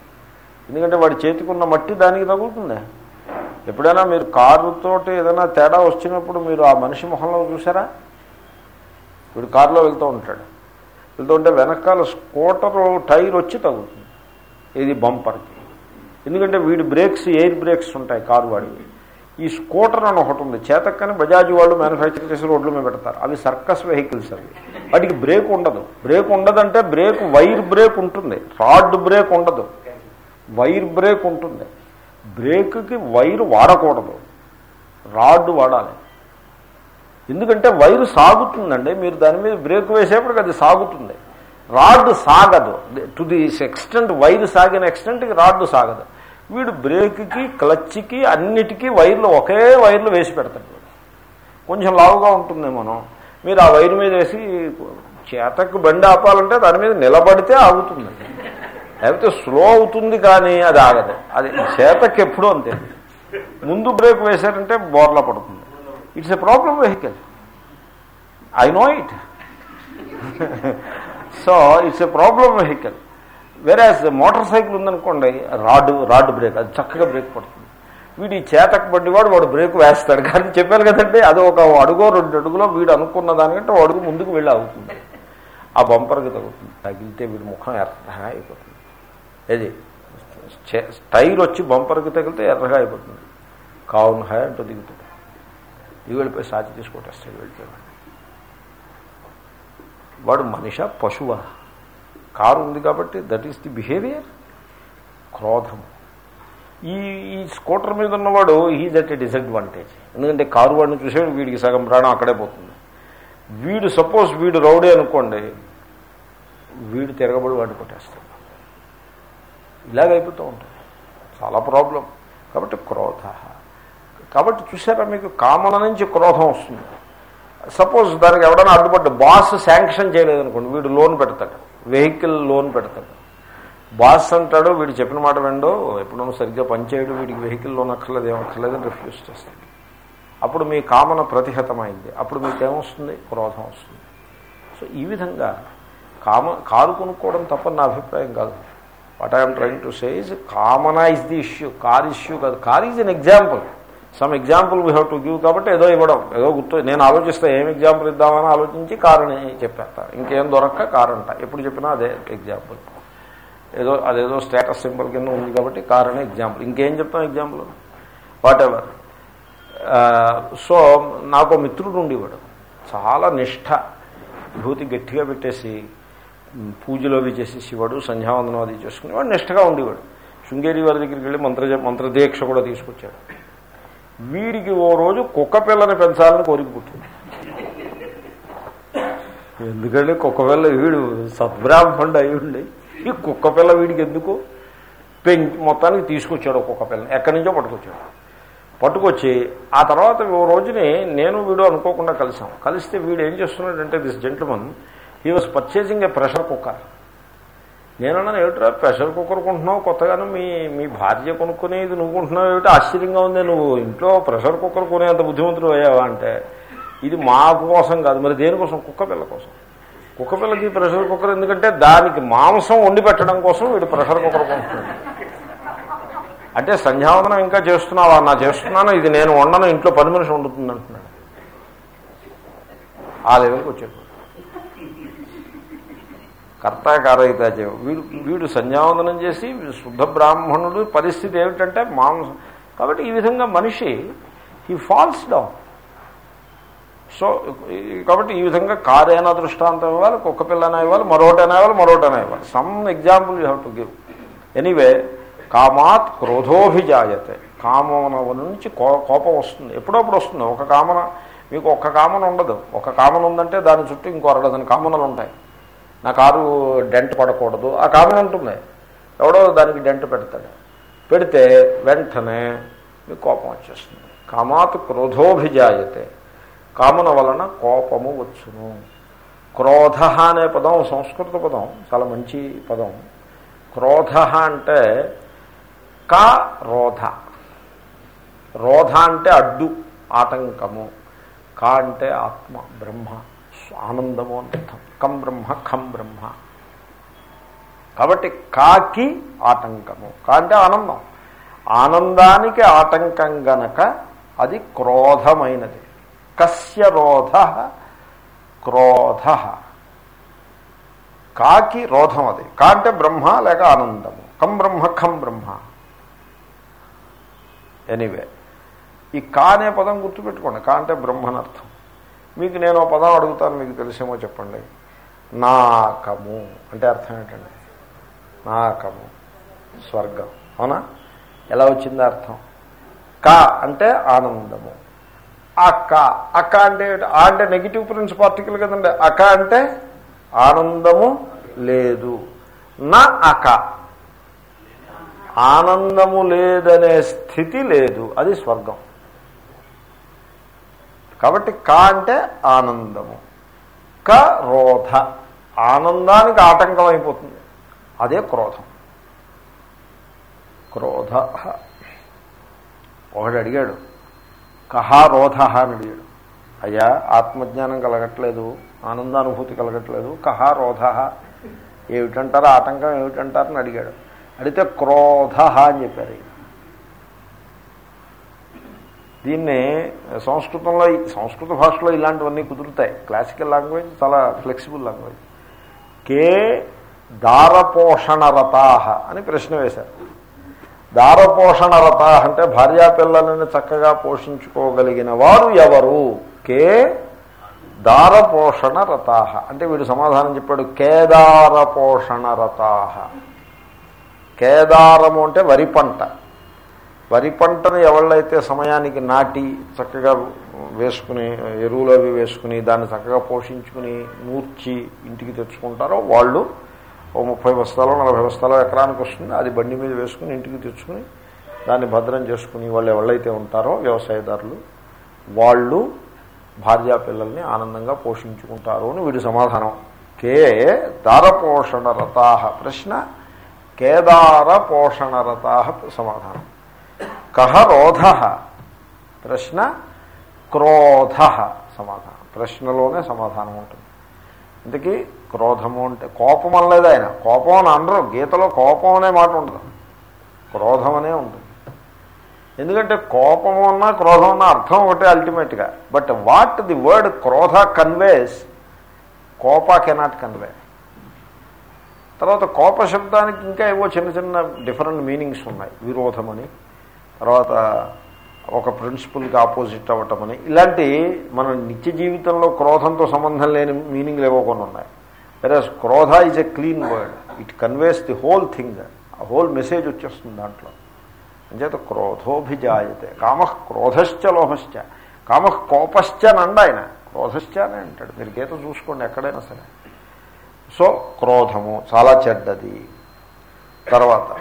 ఎందుకంటే వాడి చేతికున్న మట్టి దానికి తగులుతుంది. ఎప్పుడైనా మీరు కారుతోటి ఏదైనా తేడా వచ్చినప్పుడు మీరు ఆ మనిషి మొహంలో చూసారా? వీడు కారులో వెళ్తూ ఉంటాడు. వెళ్తుంటే వెనకాల స్కూటర్ టైర్ వచ్చి తగ్గుతుంది ఇది బంపర్కి. ఎందుకంటే వీడి బ్రేక్స్ ఎయిర్ బ్రేక్స్ ఉంటాయి కారు వాడివి. ఈ స్కూటర్ అని ఒకటి ఉంది. చేతక్కని బజాజ్ వాళ్ళు మ్యానుఫ్యాక్చర్ చేసి రోడ్ల మీద పెడతారు. అవి సర్కస్ వెహికల్స్ అవి. వాటికి బ్రేక్ ఉండదు. బ్రేక్ ఉండదంటే బ్రేక్ వైర్ బ్రేక్ ఉంటుంది. రాడ్ బ్రేక్ ఉండదు. వైర్ బ్రేక్ ఉంటుంది. బ్రేక్కి వైర్ వాడకూడదు. రాడ్ వాడాలి. ఎందుకంటే వైరు సాగుతుందండి. మీరు దాని మీద బ్రేక్ వేసేప్పటికి అది సాగుతుంది. రాడ్ సాగదు. టు ది ఎక్స్టెంట్ వైరు సాగిన ఎక్స్టెంట్కి రాడ్ సాగదు. వీడు బ్రేక్కి క్లచ్కి అన్నిటికీ వైర్లు ఒకే వైర్లు వేసి పెడతాడు. కొంచెం లావుగా ఉంటుంది మనం మీరు ఆ వైరు మీద వేసి చేతకు బండి ఆపాలంటే దాని మీద నిలబడితే ఆగుతుంది. లేకపోతే స్లో అవుతుంది కానీ అది ఆగదు. అది చేతకి ఎప్పుడూ అంతే. ముందు బ్రేక్ వేశారంటే బోర్లా పడుతుంది. It's a problem vehicle. I know it. So it's a problem vehicle. వేరే మోటార్ సైకిల్ ఉందనుకోండి రాడ్ రాడ్ బ్రేక్ అది చక్కగా బ్రేక్ పడుతుంది. వీడి చేతకు బట్టి వాడు వాడు బ్రేక్ వేస్తాడు. కానీ చెప్పాను కదండి అది ఒక అడుగో రెండు అడుగులో వీడు అనుకున్న దానికంటే అడుగు ముందుకు వెళ్ళి అవుతుంది ఆ బంపర్కి తగ్గుతుంది తగిలితే వీడి ముఖం ఎర్రగా అయిపోతుంది. ఏది? చే- టైర్ వచ్చి బంపర్కి తగిలితే ఎర్రగా అయిపోతుంది. కావున హై అంటూ దిగుతుంది. దిగి వెళ్ళిపోయి సాచి తీసుకొట్టేస్తాడు వెళ్ళిపోయాడు వాడు మనిష పశువా. కారు ఉంది కాబట్టి దట్ ఈస్ ది బిహేవియర్ క్రోధం ఈ ఈ స్కూటర్ మీద ఉన్నవాడు హీజ్ అట్ ఎ డిసడ్వాంటేజ్ ఎందుకంటే కారు వాడిని చూసేవాడు వీడికి సగం ప్రాణం అక్కడే పోతుంది. వీడు సపోజ్ వీడు రౌడే అనుకోండి వీడు తిరగబడి వాడిని కొట్టేస్తాడు. ఇలాగైపోతూ ఉంటుంది. చాలా ప్రాబ్లం కాబట్టి క్రోధ. కాబట్టి చూసారా మీకు? కామన నుంచి క్రోధం వస్తుంది. సపోజ్ దానికి ఎవడైనా అడ్డుపడ్డ బాస్ శాంక్షన్ చేయలేదనుకోండి వీడు లోన్ పెడతాడు. వెహికల్ లోన్ పెడతాడు. బాస్ అంటాడు వీడు చెప్పిన మాట వెండో ఎప్పుడన్నా సరిగ్గా పనిచేయడు వీడికి వెహికల్ లోన్ అక్కర్లేదు ఏమక్కర్లేదని రిఫ్యూజ్ చేస్తాడు. అప్పుడు మీ కామన ప్రతిహతమైంది. అప్పుడు మీకు ఏమొస్తుంది క్రోధం వస్తుంది. సో ఈ విధంగా కామ కారు కొనుక్కోవడం తప్ప నా అభిప్రాయం కాదు. What I'm trying to say is కామనా is the issue car issue కాదు. Car is an example some example we have to give కాబట్టి ఏదో ఇవ్వడం. ఏదో గుర్తు నేను ఆలోచిస్తే ఏం ఎగ్జాంపుల్ ఇద్దామని ఆలోచించి కారణం చెప్పేస్తా. ఇంకేం దొరక్క కారంట ఎప్పుడు చెప్పినా అదే ఎగ్జాంపుల్ ఏదో అదేదో స్టేటస్ సింబల్ కింద ఉంది కాబట్టి కారణం ఎగ్జాంపుల్ ఇంకేం చెప్తాం ఎగ్జాంపుల్ వాట్ ఎవర్ సో నాకు మిత్రుడు ఉండేవాడు చాలా నిష్ఠ. విభూతి గట్టిగా పెట్టేసి పూజలు అవి చేసి శివుడు సంధ్యావందనం అది చేసుకునేవాడు నిష్ఠగా ఉండేవాడు శృంగేరి వారి దగ్గరికి వెళ్ళి మంత్ర మంత్రదీక్ష కూడా తీసుకొచ్చాడు. వీడికి ఓ రోజు కుక్క పిల్లని పెంచాలని కోరిక పుట్టింది. ఎందుకంటే కుక్క పిల్ల వీడు సద్బ్రాహ్మణుడు అయి ఉండి ఈ కుక్క పిల్ల వీడికి ఎందుకు? పెంచి మొత్తానికి తీసుకొచ్చాడు కుక్క పిల్లని. ఎక్కడి నుంచో పట్టుకొచ్చాడు. పట్టుకొచ్చి ఆ తర్వాత ఓ రోజుని నేను వీడు అనుకోకుండా కలిసాం కలిస్తే వీడు ఏం చేస్తున్నాడంటే this gentleman he was purchasing a pressure cooker నేనన్నాను ఏమిట్రా ప్రెషర్ కుక్కర్ కొంటున్నావు? కొత్తగాను మీ మీ భార్య కొనుక్కునేది నువ్వు కొంటున్నావు ఏమిటి? ఆశ్చర్యంగా ఉంది. నువ్వు ఇంట్లో ప్రెషర్ కుక్కర్ కొనేంత బుద్ధిమంతుడు అయ్యావా అంటే ఇది మా కోసం కాదు. మరి దేనికోసం కుక్క పిల్ల కోసం. కుక్క పిల్లకి ప్రెషర్ కుక్కర్ ఎందుకంటే దానికి మాంసం వండి పెట్టడం కోసం వీడు ప్రెషర్ కుక్కర్ కొంటున్నాడు. అంటే సంధ్యావందనం ఇంకా చేస్తున్నావా? నా చేస్తున్నాను ఇది నేను వండను ఇంట్లో పని మనిషి వండుతుంది అంటున్నాడు ఆ లెవెల్కి వచ్చాడు కర్తాకారైతే వీడు వీడు సంధ్యావందనం చేసి శుద్ధ బ్రాహ్మణుడు పరిస్థితి ఏమిటంటే మాంసం కాబట్టి ఈ విధంగా మనిషి హీ ఫాల్స్ డౌన్ సో కాబట్టి ఈ విధంగా కారైనా దృష్టాంతం ఇవ్వాలి కుక్క పిల్లనా ఇవ్వాలి మరోటైనా ఇవ్వాలి మరోటైనా ఇవ్వాలి. Some example you have to give anyway కామాత్ క్రోధోభిజాయతే. కామన నుంచి కో- కోపం వస్తుంది. ఎప్పుడప్పుడు వస్తుంది. ఒక కామన మీకు ఒక్క కామన ఉండదు. ఒక కామన ఉందంటే దాని చుట్టూ ఇంకో అరడదని కామనలు ఉంటాయి. నా కారు డెంట్ పడకూడదు. ఆ కారణం ఉంటుంది. ఎవడో దానికి డెంట్ పెడతాడు. పెడితే వెంటనే మీకు కోపం వచ్చేస్తుంది. కామాత్ క్రోధోభిజాయతే. కామన వలన కోపము వచ్చును. క్రోధ అనే పదం సంస్కృత పదం చాలా మంచి పదం. క్రోధ అంటే కా రోధ. రోధ అంటే అడ్డు ఆటంకము. కా అంటే ఆత్మ బ్రహ్మ. ఆనందము అని అర్థం కం బ్రహ్మ ఖం బ్రహ్మ. కాబట్టి కాకి ఆటంకము. కా అంటే ఆనందం. ఆనందానికి ఆటంకం గనక అది క్రోధమైనది. కస్య రోధ క్రోధ. కాకి రోధం అది. కా అంటే బ్రహ్మ లేక ఆనందము. కం బ్రహ్మ ఖం బ్రహ్మ. ఎనీవే. ఈ కా అనే పదం గుర్తుపెట్టుకోండి. కా అంటే బ్రహ్మనర్థం. మీకు నేను ఒక పదం అడుగుతాను మీకు తెలిసేమో చెప్పండి. నాకము. అంటే అర్థం ఏంటండి? నాకము. స్వర్గం. అవునా? ఎలా వచ్చింది అర్థం? క అంటే ఆనందము. అక్క అక్క అంటే ఆ అంటే నెగిటివ్ ప్రిన్స్ పార్టికల్ కదండి. అక అంటే ఆనందము లేదు. నా అక ఆనందము లేదనే స్థితి లేదు. అది స్వర్గం. కాబట్టి క అంటే ఆనందము. క రోధ. ఆనందానికి ఆటంకం అయిపోతుంది. అదే క్రోధం. క్రోధ. ఒకడు అడిగాడు కహా రోధ అని అడిగాడు. అయ్యా ఆత్మజ్ఞానం కలగట్లేదు ఆనందానుభూతి కలగట్లేదు కహా రోధ. ఏమిటంటారు? ఆటంకం ఏమిటంటారని అడిగాడు. అడిగితే క్రోధ అని చెప్పారు ఈయన. దీన్ని సంస్కృతంలో సంస్కృత భాషలో ఇలాంటివన్నీ కుదురుతాయి. క్లాసికల్ లాంగ్వేజ్ చాలా ఫ్లెక్సిబుల్ లాంగ్వేజ్ కే దారపోషణరతాహ అని ప్రశ్న వేశారు. దారపోషణరత అంటే భార్యా పిల్లలను చక్కగా పోషించుకోగలిగిన వారు ఎవరు? కే దారపోషణ అంటే వీడు సమాధానం చెప్పాడు కేదార కేదారము అంటే వరి పంట. వరి పంటను ఎవళ్ళైతే సమయానికి నాటి చక్కగా వేసుకుని ఎరువులు అవి వేసుకుని దాన్ని చక్కగా పోషించుకుని నూర్చి ఇంటికి తెచ్చుకుంటారో వాళ్ళు ఓ ముప్పై బస్తాలు నలభై బస్తాలు ఎకరానికి వస్తుంది. అది బండి మీద వేసుకుని ఇంటికి తెచ్చుకుని దాన్ని భద్రం చేసుకుని వాళ్ళు ఎవళ్ళైతే ఉంటారో వ్యవసాయదారులు వాళ్ళు భార్యా పిల్లల్ని ఆనందంగా పోషించుకుంటారు అని వీడి సమాధానం. కే దారపోషణ ప్రశ్న. కేదార పోషణరత సమాధానం. కహ రోధ? ప్రశ్న క్రోధ సమాధానం. ప్రశ్నలోనే సమాధానం ఉంటుంది. ఇంతకీ క్రోధము అంటే కోపం అనలేదు ఆయన. కోపం అని అనరు. గీతలో కోపం అనే మాట ఉండదు. క్రోధం అనే ఉంటుంది. ఎందుకంటే కోపము అన్నా క్రోధం అన్నా అర్థం ఒకటే అల్టిమేట్గా బట్ వాట్ ది వర్డ్ క్రోధ కన్వేస్ కోప కెనాట్ కన్వే తర్వాత కోప శబ్దానికి ఇంకా ఏవో చిన్న చిన్న డిఫరెంట్ మీనింగ్స్ ఉన్నాయి. విరోధమని తర్వాత ఒక ప్రిన్సిపుల్కి ఆపోజిట్ అవ్వటమని ఇలాంటి మన నిత్య జీవితంలో క్రోధంతో సంబంధం లేని మీనింగ్లు ఏవో కొన్ని ఉన్నాయి. వేరే క్రోధ is a clean word it conveys the whole thing ఆ హోల్ మెసేజ్ వచ్చేస్తుంది దాంట్లో. అంచేత క్రోధోభిజాయతే. కామ క్రోధశ్చ లోహశ్చ. కామ కోపశ్చ నండ ఆయన. క్రోధశ్చ అని అంటాడు. మీరు గీత చూసుకోండి ఎక్కడైనా సరే. సో క్రోధము చాలా చెడ్డది. తర్వాత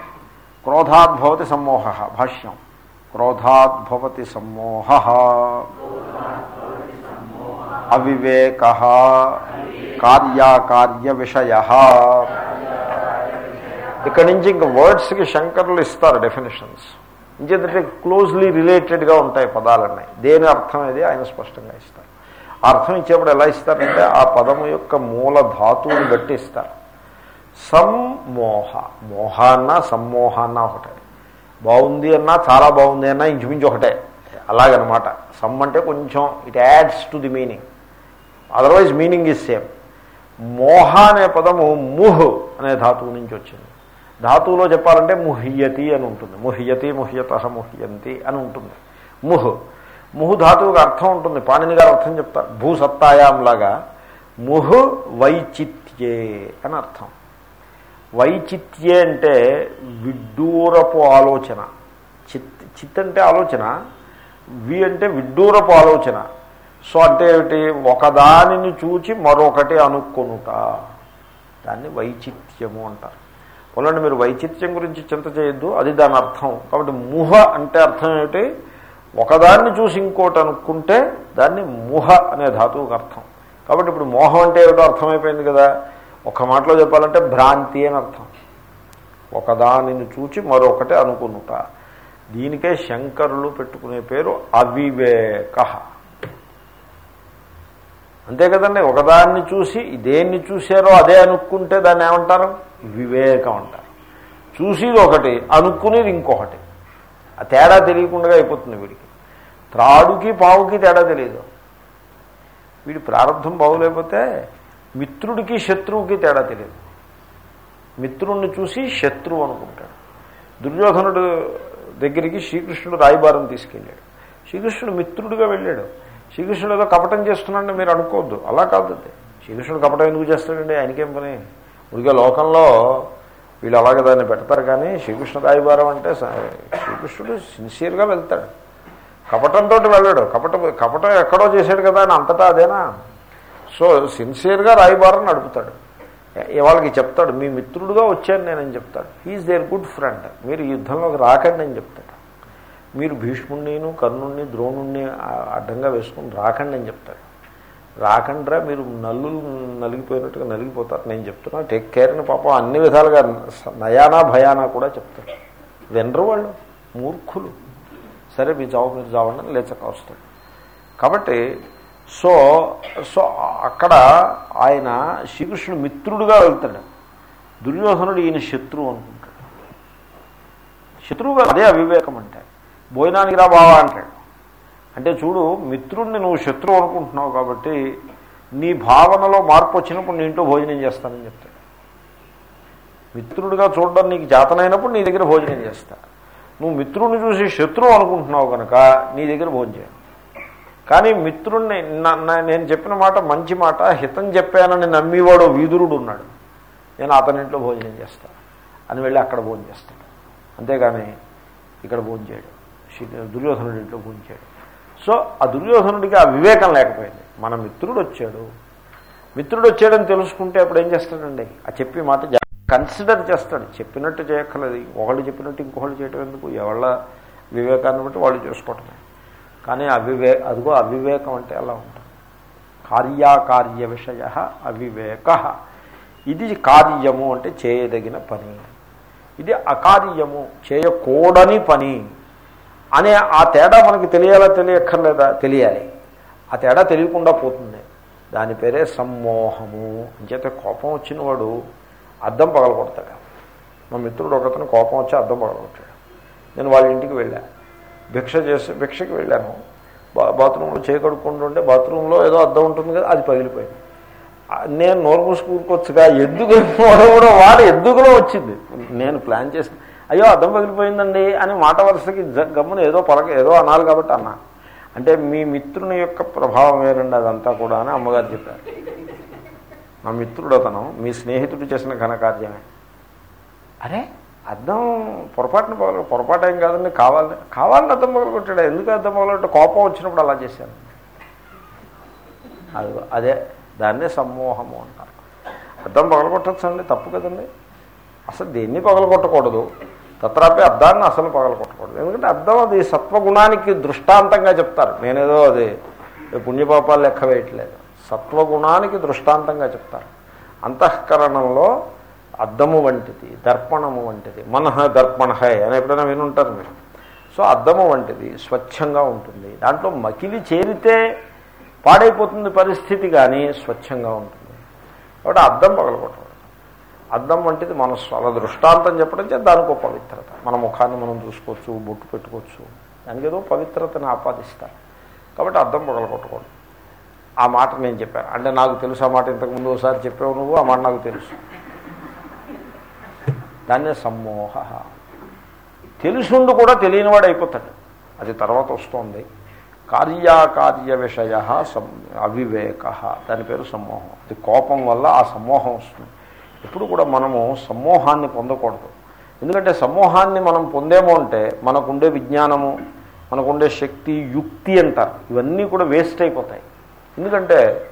క్రోధాద్భవతి సమ్మోహ భాష్యం. క్రోధాద్భవతి సమ్మోహ అవివేక కార్యాకార్య విషయ ఇక్కడి నుంచి ఇంక వర్డ్స్కి శంకర్లు ఇస్తారు డెఫినేషన్స్. ఇంకేంటంటే క్లోజ్లీ రిలేటెడ్గా ఉంటాయి పదాలన్నీ. దేని అర్థం అనేది ఆయన స్పష్టంగా ఇస్తారు. అర్థం ఇచ్చేప్పుడు ఎలా ఇస్తారంటే ఆ పదము యొక్క మూల ధాతువుని బట్టి ఇస్తారు సమ్మోహ మోహాన్న సమ్మోహాన్న ఒకటే. బాగుంది అన్నా చాలా బాగుంది అన్నా ఇంచుమించు ఒకటే. అలాగనమాట. సమ్ అంటే కొంచెం it adds to the meaning otherwise meaning is same మోహ అనే పదము ముహ్ అనే ధాతువు నుంచి వచ్చింది. ధాతువులో చెప్పాలంటే ముహ్యతి అని ఉంటుంది. ముహ్యతి ముహ్యత ముహ్యంతి అని ఉంటుంది. ముహ్. ముహు ధాతువుకి అర్థం ఉంటుంది. పాణిని గారు అర్థం చెప్తారు. భూసత్తాయాంలాగా ముహు వైచిత్యే అని అర్థం. వైచిత్యే అంటే విడ్డూరపు ఆలోచన. చిత్ చిత్ అంటే ఆలోచన వి అంటే విడ్డూరపు ఆలోచన. సో అంటే ఏమిటి? ఒకదానిని చూచి మరొకటి అనుకొనుట. దాన్ని వైచిత్యము అంటారు. పోలండి మీరు వైచిత్యం గురించి చింత చేయొద్దు అది దాని అర్థం. కాబట్టి ముహ అంటే అర్థం ఏమిటి? ఒకదాన్ని చూసి ఇంకోటి అనుకుంటే దాన్ని ముహ అనే ధాతువుకి అర్థం. కాబట్టి ఇప్పుడు మోహం అంటే ఏమిటో అర్థమైపోయింది కదా. ఒక మాటలో చెప్పాలంటే భ్రాంతి అని అర్థం. ఒకదానిని చూచి మరొకటి అనుకునుట. దీనికే శంకరులు పెట్టుకునే పేరు అవివేక. అంతే కదండి ఒకదాన్ని చూసి దేన్ని చూశారో అదే అనుకుంటే దాన్ని ఏమంటారు? వివేకం అంటారు. చూసేది ఒకటి అనుకునేది ఇంకొకటి. ఆ తేడా తెలియకుండా అయిపోతుంది వీడికి. త్రాడుకి పావుకి తేడా తెలియదు. వీడి ప్రారంభం బాగులేకపోతే మిత్రుడికి శత్రువుకి తేడా తెలియదు. మిత్రుణ్ణి చూసి శత్రువు అనుకుంటాడు. దుర్యోధనుడు దగ్గరికి శ్రీకృష్ణుడు రాయిబారం తీసుకెళ్ళాడు. శ్రీకృష్ణుడు మిత్రుడిగా వెళ్ళాడు. శ్రీకృష్ణుడు ఏదో కపటం చేస్తున్నాడని మీరు అనుకోవద్దు. అలా కాదు శ్రీకృష్ణుడు కపటం ఎందుకు చేస్తాడండి? ఆయనకేం పని? ఉడిగా లోకంలో వీళ్ళు అలాగే దాన్ని పెడతారు కానీ శ్రీకృష్ణ రాయిబారం అంటే శ్రీకృష్ణుడు సిన్సియర్గా వెళ్తాడు. కపటంతో వెళ్ళాడు. కపట కపటం ఎక్కడో చేశాడు కదా అని అంతటా అదేనా? సో సిన్సియర్గా రాయబారని నడుపుతాడు. వాళ్ళకి చెప్తాడు మీ మిత్రుడుగా వచ్చాను నేనని చెప్తాడు. హీఈస్ దేర్ గుడ్ ఫ్రెండ్ మీరు యుద్ధంలోకి రాకండి అని చెప్తాడు. మీరు భీష్ముడిని కర్ణుణ్ణి ద్రోణుణ్ణి అడ్డంగా వేసుకుని రాకండి అని చెప్తాడు. రాకండ్రా మీరు నల్లులు నలిగిపోయినట్టుగా నలిగిపోతారు. నేను చెప్తున్నా టేక్ కేర్ అని పాపం అన్ని విధాలుగా నయానా భయానా కూడా చెప్తాడు. వినరు వాళ్ళు మూర్ఖులు. సరే మీ జావు మీరు జావండి లేచక వస్తాడు కాబట్టి సో సో అక్కడ ఆయన శ్రీకృష్ణుడు మిత్రుడుగా వెళ్తాడు. దుర్యోధనుడు ఈయన శత్రువు అనుకుంటాడు. శత్రువుగా అదే అవివేకం అంటే భోజనానికి రా బావా అంటాడు. అంటే చూడు మిత్రుడిని నువ్వు శత్రువు అనుకుంటున్నావు కాబట్టి నీ భావనలో మార్పు వచ్చినప్పుడు నీ ఇంట్లో భోజనం చేస్తానని చెప్తాడు. మిత్రుడిగా చూడడం నీకు చేతనైనప్పుడు నీ దగ్గర భోజనం చేస్తా. నువ్వు మిత్రుడిని చూసి శత్రువు అనుకుంటున్నావు కనుక నీ దగ్గర భోజనం చేయను కానీ మిత్రుణ్ణి నేను చెప్పిన మాట మంచి మాట హితం చెప్పానని నమ్మివాడు వీధురుడు ఉన్నాడు. నేను అతనింట్లో భోజనం చేస్తాను అని వెళ్ళి అక్కడ భోజనం చేస్తాడు. అంతేగాని ఇక్కడ భోజనం చేయడు. దుర్యోధనుడి ఇంట్లో భోజనం చేయడు. సో ఆ దుర్యోధనుడికి ఆ వివేకం లేకపోయింది. మన మిత్రుడు వచ్చాడు. మిత్రుడు వచ్చాడని తెలుసుకుంటే అప్పుడు ఏం చేస్తాడండి? ఆ చెప్పి మాట కన్సిడర్ చేస్తాడు. చెప్పినట్టు చేయక్కర్లేదు. ఒకళ్ళు చెప్పినట్టు ఇంకొకళ్ళు చేయటం ఎందుకు? ఎవళ్ళ వివేకాన్ని బట్టి వాళ్ళు చేసుకోవటమే. కానీ అవివే అదిగో అవివేకం అంటే అలా ఉంటుంది? కార్యాకార్య విషయ అవివేక. ఇది కార్యము అంటే చేయదగిన పని. ఇది అకార్యము చేయకూడని పని. అనే ఆ తేడా మనకి తెలియాలా తెలియక్కర్లేదా? తెలియాలి. ఆ తేడా తెలియకుండా పోతుంది. దాని పేరే సమ్మోహము. అంచేత కోపం వచ్చిన వాడు అద్దం పగలగొడతాడు. మా మిత్రుడు ఒకతను కోపం వచ్చి అద్దం పగలగొట్టాడు. నేను వాళ్ళ ఇంటికి వెళ్ళాను భిక్ష చేసి భిక్షకి వెళ్ళాను. బా బాత్రూంలో చేయకడుక్కుంటుంటే బాత్రూంలో ఏదో అద్దం ఉంటుంది కదా అది పగిలిపోయింది. నేను నోరు మూసుకూరుకోవచ్చుగా ఎందుకు వాడు కూడా వాడు ఎందుకులో వచ్చింది? నేను ప్లాన్ చేసి అయ్యో అద్దం పగిలిపోయిందండి అని మాట వరుసకి గమ్మున ఏదో పలక ఏదో అనాలి కాబట్టి అన్నా. అంటే మీ మిత్రుని యొక్క ప్రభావం ఏనండి అదంతా కూడా అని అమ్మగారు చెప్పారు. నా మిత్రుడు అతను మీ స్నేహితుడు చేసిన ఘనకార్యమే. అరే అర్థం పొరపాటున పగల పొరపాటు ఏం కాదండి కావాలని కావాలని అర్థం పగలగొట్టాడు? ఎందుకు అర్థం పగలగొట్ట కోపం వచ్చినప్పుడు అలా చేశాను అది అదే దాన్నే సమ్మోహము అంటారు. అర్థం పగలగొట్టచ్చండి తప్పు కదండి. అసలు దేన్ని పగలగొట్టకూడదు? తత్రాపి అర్థాన్ని అసలు పగలగొట్టకూడదు. ఎందుకంటే అర్థం అది సత్వగుణానికి దృష్టాంతంగా చెప్తారు. నేనేదో అది పుణ్యపాపాలు లెక్క వేయట్లేదు. సత్వగుణానికి దృష్టాంతంగా చెప్తారు. అంతఃకరణంలో అద్దము వంటిది దర్పణము వంటిది. మనహ దర్పణహే అని ఎప్పుడైనా వినుంటారు మీరు. సో అద్దము వంటిది స్వచ్ఛంగా ఉంటుంది. దాంట్లో మకిలి చేరితే పాడైపోతుంది పరిస్థితి కానీ స్వచ్ఛంగా ఉంటుంది. కాబట్టి అద్దం పగలగొట్టడం అద్దం వంటిది మనస్సు. అలా దృష్టాంతం చెప్పడం చేత దానికి ఒక పవిత్రత. మన ముఖాన్ని మనం చూసుకోవచ్చు బొట్టు పెట్టుకోవచ్చు. దానికి ఏదో పవిత్రతని ఆపాదిస్తారు. కాబట్టి అద్దం పగలగొట్టకూడదు. ఆ మాట నేను చెప్పాను. అంటే నాకు తెలుసు ఆ మాట ఇంతకుముందు ఒకసారి చెప్పావు నువ్వు ఆ మాట నాకు తెలుసు. దాన్నే సమ్మోహ. తెలుసుండు కూడా తెలియనివాడు అయిపోతాడు అది తర్వాత వస్తుంది. కార్యాకార్య విషయ సం అవివేక. దాని పేరు సమ్మోహం. అది కోపం వల్ల ఆ సమ్మోహం వస్తుంది. ఎప్పుడు కూడా మనము సమ్మోహాన్ని పొందకూడదు. ఎందుకంటే సమ్మోహాన్ని మనం పొందేమో అంటే మనకుండే విజ్ఞానము మనకుండే శక్తి యుక్తి అంటారు. ఇవన్నీ కూడా వేస్ట్ అయిపోతాయి. ఎందుకంటే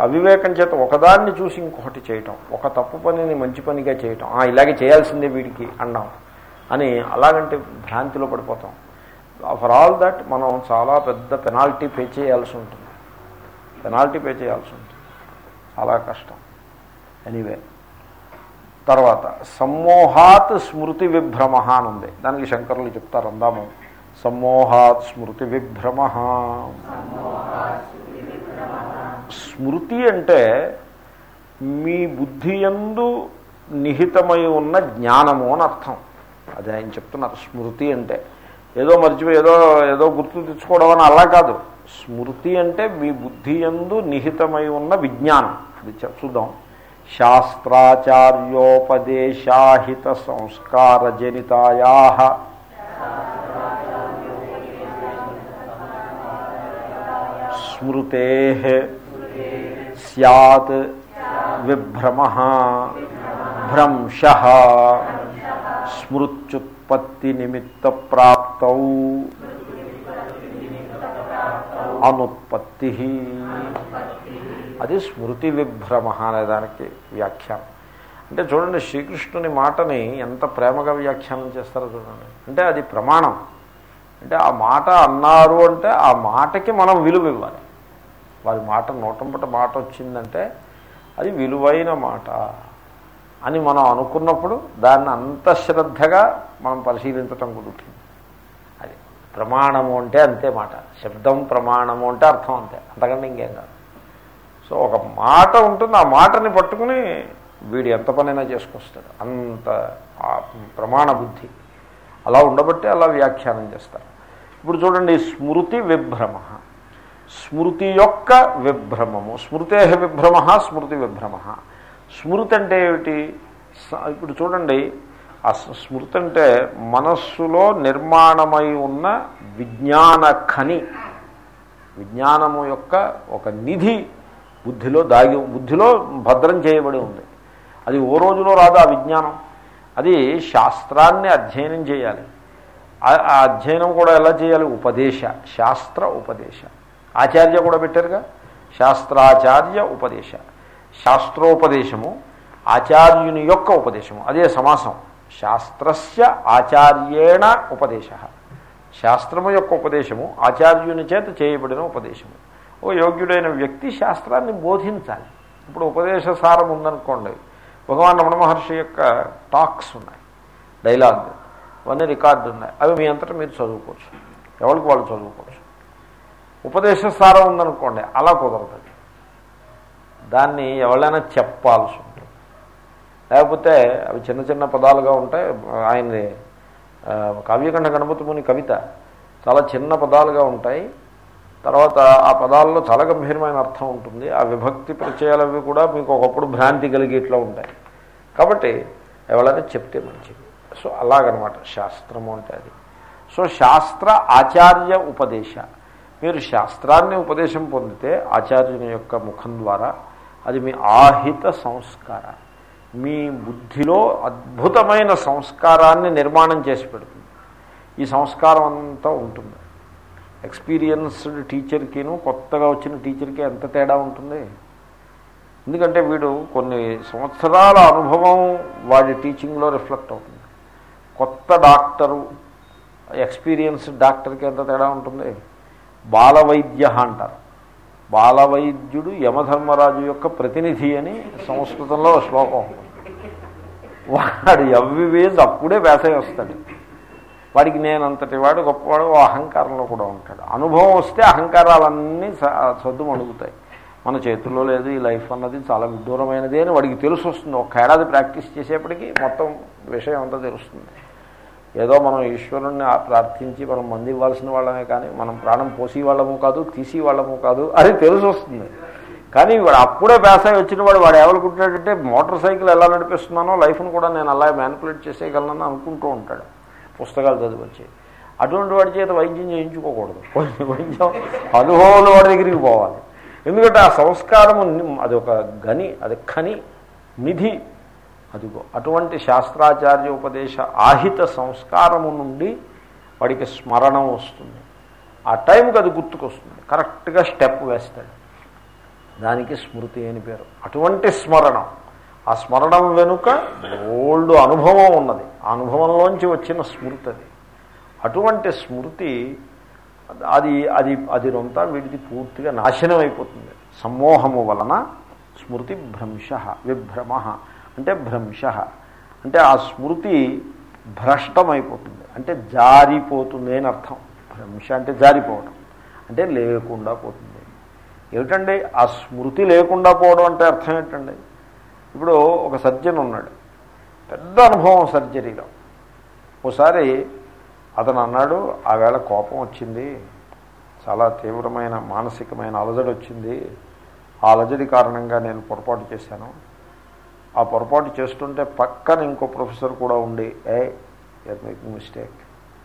అవివేకం చేత ఒకదాన్ని చూసి ఇంకొకటి చేయటం ఒక తప్పు పనిని మంచి పనిగా చేయటం "ఆ, ఇలాగే చేయాల్సిందే వీడికి అన్నాం అని అలాగంటే భ్రాంతిలో పడిపోతాం. ఫర్ ఆల్ దట్ మనం చాలా పెద్ద పెనాల్టీ పే చేయాల్సి ఉంటుంది. పెనాల్టీ పే చేయాల్సి ఉంటుంది. చాలా కష్టం. ఎనీవే. తర్వాత సమ్మోహాత్ స్మృతి విభ్రమ అని ఉంది. దానికి శంకరులు చెప్తారు అందాము. సమ్మోహాత్ స్మృతి విభ్రమ. స్మృతి అంటే మీ బుద్ధి ఎందు నిహితమై ఉన్న జ్ఞానము అని అర్థం. అది ఆయన చెప్తున్నారు స్మృతి అంటే. ఏదో మర్చిపోయి ఏదో ఏదో గుర్తు తెచ్చుకోవడం అని అలా కాదు. స్మృతి అంటే మీ బుద్ధి ఎందు నిహితమై ఉన్న విజ్ఞానం. అది చూద్దాం. శాస్త్రాచార్యోపదేశాహిత సంస్కార స్మృతే సత్ విభ్రమ భ్రంశ స్మృత్యుత్పత్తి నిమిత్త ప్రాప్త అనుత్పత్తి అది స్మృతి విభ్రమ అనే దానికి వ్యాఖ్యానం. అంటే చూడండి శ్రీకృష్ణుని మాటని ఎంత ప్రేమగా వ్యాఖ్యానం చేస్తారో చూడండి. అంటే అది ప్రమాణం. అంటే ఆ మాట అన్నారు అంటే ఆ మాటకి మనం విలువ ఇవ్వాలి. వారి మాట నోటంపట మాట వచ్చిందంటే అది విలువైన మాట అని మనం అనుకున్నప్పుడు దాన్ని అంత శ్రద్ధగా మనం పరిశీలించటం కుదురుతుంది. అది ప్రమాణము అంటే అంతే మాట. శబ్దం ప్రమాణము అంటే అర్థం అంతే. అంతకంటే ఇంకేం కాదు. సో ఒక మాట ఉంటుంది ఆ మాటని పట్టుకుని వీడు ఎంత పనైనా చేసుకొస్తాడు. అంత ప్రమాణ బుద్ధి. అలా ఉండబట్టి అలా వ్యాఖ్యానం చేస్తారు. ఇప్పుడు చూడండి స్మృతి విభ్రమ. స్మృతి యొక్క విభ్రమము. స్మృతే విభ్రమ స్మృతి విభ్రమ. స్మృతి అంటే ఏమిటి? ఇప్పుడు చూడండి. ఆ స్మృతి అంటే మనస్సులో నిర్మాణమై ఉన్న విజ్ఞాన ఖని. విజ్ఞానము యొక్క ఒక నిధి బుద్ధిలో దాగి బుద్ధిలో భద్రం చేయబడి ఉంది. అది ఓ రోజులో రాదు ఆ విజ్ఞానం. అది శాస్త్రాన్ని అధ్యయనం చేయాలి. ఆ అధ్యయనం కూడా ఎలా చేయాలి? ఉపదేశ శాస్త్ర ఉపదేశ. ఆచార్య కూడా పెట్టారుగా. శాస్త్రాచార్య ఉపదేశ. శాస్త్రోపదేశము ఆచార్యుని యొక్క ఉపదేశము. అదే సమాసం. శాస్త్రస్య ఆచార్యేణ ఉపదేశ. శాస్త్రము యొక్క ఉపదేశము ఆచార్యుని చేత చేయబడిన ఉపదేశము. ఓ యోగ్యుడైన వ్యక్తి శాస్త్రాన్ని బోధించాలి. ఇప్పుడు ఉపదేశ సారం ఉందనుకోండి. భగవాన్ రమణ మహర్షి యొక్క టాక్స్ ఉన్నాయి డైలాగ్. అవన్నీ రికార్డు ఉన్నాయి. అవి మీ అంతటా మీరు చదువుకోవచ్చు. ఎవరికి వాళ్ళు చదువుకోవచ్చు ఉపదేశ సారం ఉందనుకోండి అలా కుదరదు దాన్ని ఎవరైనా చెప్పాల్సి ఉంటుంది. లేకపోతే అవి చిన్న చిన్న పదాలుగా ఉంటాయి ఆయనది కావ్యకంఠ గణపతి ముని కవిత చాలా చిన్న పదాలుగా ఉంటాయి. తర్వాత ఆ పదాల్లో చాలా గంభీరమైన అర్థం ఉంటుంది. ఆ విభక్తి ప్రత్యయాలు అవి కూడా మీకు ఒకప్పుడు భ్రాంతి కలిగేట్లో ఉంటాయి. కాబట్టి ఎవరైనా చెప్తే మంచిది. సో అలాగనమాట శాస్త్రము అంటే అది. సో శాస్త్ర ఆచార్య ఉపదేశ. మీరు శాస్త్రాన్ని ఉపదేశం పొందితే ఆచార్యుని యొక్క ముఖం ద్వారా అది మీ ఆహిత సంస్కార మీ బుద్ధిలో అద్భుతమైన సంస్కారాన్ని నిర్మాణం చేసి పెడుతుంది. ఈ సంస్కారం అంతా ఉంటుంది. ఎక్స్పీరియన్స్డ్ టీచర్కిను కొత్తగా వచ్చిన టీచర్కి ఎంత తేడా ఉంటుంది? ఎందుకంటే వీడు కొన్ని సంవత్సరాల అనుభవం వాడి టీచింగ్లో రిఫ్లెక్ట్ అవుతుంది. కొత్త డాక్టరు ఎక్స్పీరియన్స్డ్ డాక్టర్కి ఎంత తేడా ఉంటుంది? బాలవైద్య అంటారు. బాలవైద్యుడు యమధర్మరాజు యొక్క ప్రతినిధి అని సంస్కృతంలో శ్లోకం వాడు వాడు ఎవ్వివేజ్ అప్పుడే వేసవి వస్తాడు. వాడికి నేనంతటి వాడు గొప్పవాడు అహంకారంలో కూడా ఉంటాడు. అనుభవం వస్తే అహంకారాలన్నీ స- సద్దు అడుగుతాయి మన చేతుల్లో లేదు ఈ లైఫ్ అన్నది చాలా విదూరమైనది అని వాడికి తెలిసి వస్తుంది ఒక ఏడాది ప్రాక్టీస్ చేసేప్పటికీ మొత్తం విషయం అంతా తెలుస్తుంది. ఏదో మనం ఈశ్వరుణ్ణి ప్రార్థించి మనం మంది ఇవ్వాల్సిన వాళ్ళమే కానీ మనం ప్రాణం పోసి వాళ్ళము కాదు తీసి వాళ్ళము కాదు అది తెలిసి వస్తుంది. కానీ వాడు అప్పుడే పేసాయి వచ్చిన వాడు వాడు ఎవరుకుంటాడంటే మోటార్ సైకిల్ ఎలా నడిపిస్తున్నానో లైఫ్ను కూడా నేను అలా మ్యానిపులేట్ చేసేయగలనని అనుకుంటూ ఉంటాడు. పుస్తకాలు చదివచ్చి అటువంటి వాడి చేత వైద్యం చేయించుకోకూడదు. వైద్యం అనుభవంలో వాడి దగ్గరికి పోవాలి. ఎందుకంటే ఆ సంస్కారము అది ఒక గని అది ఖని నిధి అదిగో అటువంటి శాస్త్రాచార్య ఉపదేశ ఆహిత సంస్కారము నుండి వాడికి స్మరణం వస్తుంది. ఆ టైంకి అది గుర్తుకొస్తుంది. కరెక్ట్గా స్టెప్ వేస్తాడు. దానికి స్మృతి అని పేరు. అటువంటి స్మరణం. ఆ స్మరణం వెనుక ఓల్డ్ అనుభవం ఉన్నది. ఆ అనుభవంలోంచి వచ్చిన స్మృతి అది. అటువంటి స్మృతి అది అది అది రొంతా వీటిది పూర్తిగా నాశనం అయిపోతుంది సమ్మోహము వలన స్మృతి భ్రంశ విభ్రమ. అంటే భ్రంశ. అంటే ఆ స్మృతి భ్రష్టమైపోతుంది. అంటే జారిపోతుంది అని అర్థం. భ్రంశ అంటే జారిపోవడం అంటే లేకుండా పోతుంది. ఏమిటండి? ఆ స్మృతి లేకుండా పోవడం అంటే అర్థం ఏంటండి? ఇప్పుడు ఒక సర్జన్ ఉన్నాడు. పెద్ద అనుభవం సర్జరీలో. ఒకసారి అతను అన్నాడు ఆ వేళ కోపం వచ్చింది. చాలా తీవ్రమైన మానసికమైన అలజడి వచ్చింది. ఆ అలజడి కారణంగా నేను పొరపాటు చేశాను. ఆ పొరపాటు చేస్తుంటే పక్కన ఇంకో ప్రొఫెసర్ కూడా ఉండి ఏ you are making mistake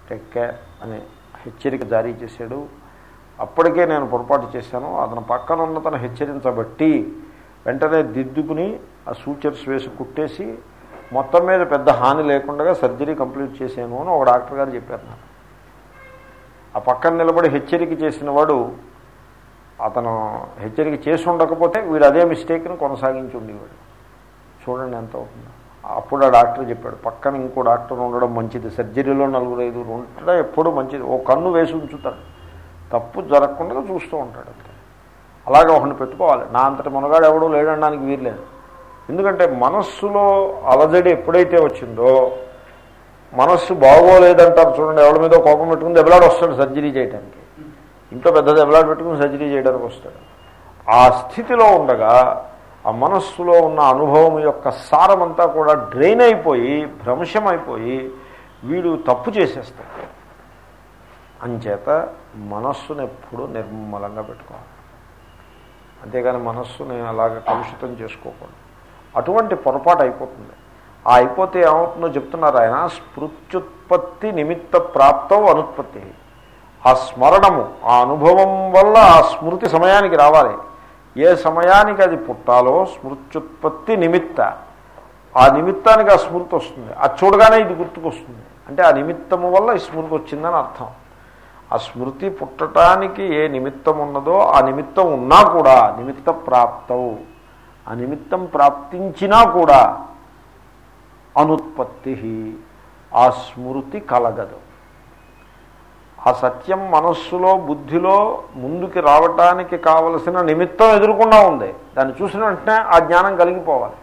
take care అని హెచ్చరిక జారీ చేశాడు. అప్పటికే నేను పొరపాటు చేశాను. అతను పక్కన ఉన్న తను హెచ్చరించబట్టి వెంటనే దిద్దుకుని ఆ సూచర్స్ వేసి కుట్టేసి మొత్తం మీద పెద్ద హాని లేకుండా సర్జరీ కంప్లీట్ చేశాను అని ఒక డాక్టర్ గారు చెప్పారు నాకు. ఆ పక్కన నిలబడి హెచ్చరిక చేసిన వాడు అతను హెచ్చరిక చేసి ఉండకపోతే వీడు అదే మిస్టేక్ని కొనసాగించి ఉండేవాడు. చూడండి ఎంత అవుతుందో. అప్పుడు ఆ డాక్టర్ చెప్పాడు పక్కన ఇంకో డాక్టర్ ఉండడం మంచిది సర్జరీలో నలుగురు ఐదుగురు ఉండడం ఎప్పుడూ మంచిది. ఓ కన్ను వేసి ఉంచుతాడు. తప్పు జరగకుండా చూస్తూ ఉంటాడు అంతే. అలాగే ఒకరిని పెట్టుకోవాలి. నా అంతటి మునగాడు ఎవడో లేడనడానికి వీర్లేదు ఎందుకంటే మనస్సులో అలజడి ఎప్పుడైతే వచ్చిందో మనస్సు బాగోలేదంటారు చూడండి ఎవరి మీద కోపం పెట్టుకుని దెబ్బలాడు వస్తాడు సర్జరీ చేయడానికి ఇంట్లో పెద్ద దెబ్బలాడు పెట్టుకుని సర్జరీ చేయడానికి వస్తాడు. ఆ స్థితిలో ఉండగా ఆ మనస్సులో ఉన్న అనుభవం యొక్క సారమంతా కూడా డ్రైన్ అయిపోయి భ్రంశమైపోయి వీడు తప్పు చేసేస్తాడు. అంచేత మనస్సును ఎప్పుడూ నిర్మలంగా పెట్టుకోవాలి. అంతేగాని మనస్సుని అలాగ కలుషితం చేసుకోకూడదు. అటువంటి పొరపాటు అయిపోతుంది. ఆ అయిపోతే ఏమవుతుందో చెప్తున్నారు ఆయన స్మృత్యుత్పత్తి నిమిత్త ప్రాప్తం అనుత్పత్తి. ఆ స్మరణము ఆ అనుభవం వల్ల ఆ స్మృతి సమయానికి రావాలి. ఏ సమయానికి అది పుట్టాలో స్మృత్యుత్పత్తి నిమిత్త. ఆ నిమిత్తానికి ఆ స్మృతి వస్తుంది. అది చూడగానే ఇది గుర్తుకొస్తుంది. అంటే ఆ నిమిత్తము వల్ల ఈ స్మృతి వచ్చిందని అర్థం. ఆ స్మృతి పుట్టడానికి ఏ నిమిత్తం ఉన్నదో ఆ నిమిత్తం ఉన్నా కూడా నిమిత్త ప్రాప్తవు. ఆ నిమిత్తం ప్రాప్తించినా కూడా అనుత్పత్తి ఆ స్మృతి కలగదు. ఆ సత్యం మనస్సులో బుద్ధిలో ముందుకి రావటానికి కావలసిన నిమిత్తం ఎదురుకుండా ఉంది. దాన్ని చూసిన వెంటనే ఆ జ్ఞానం కలిగిపోవాలి.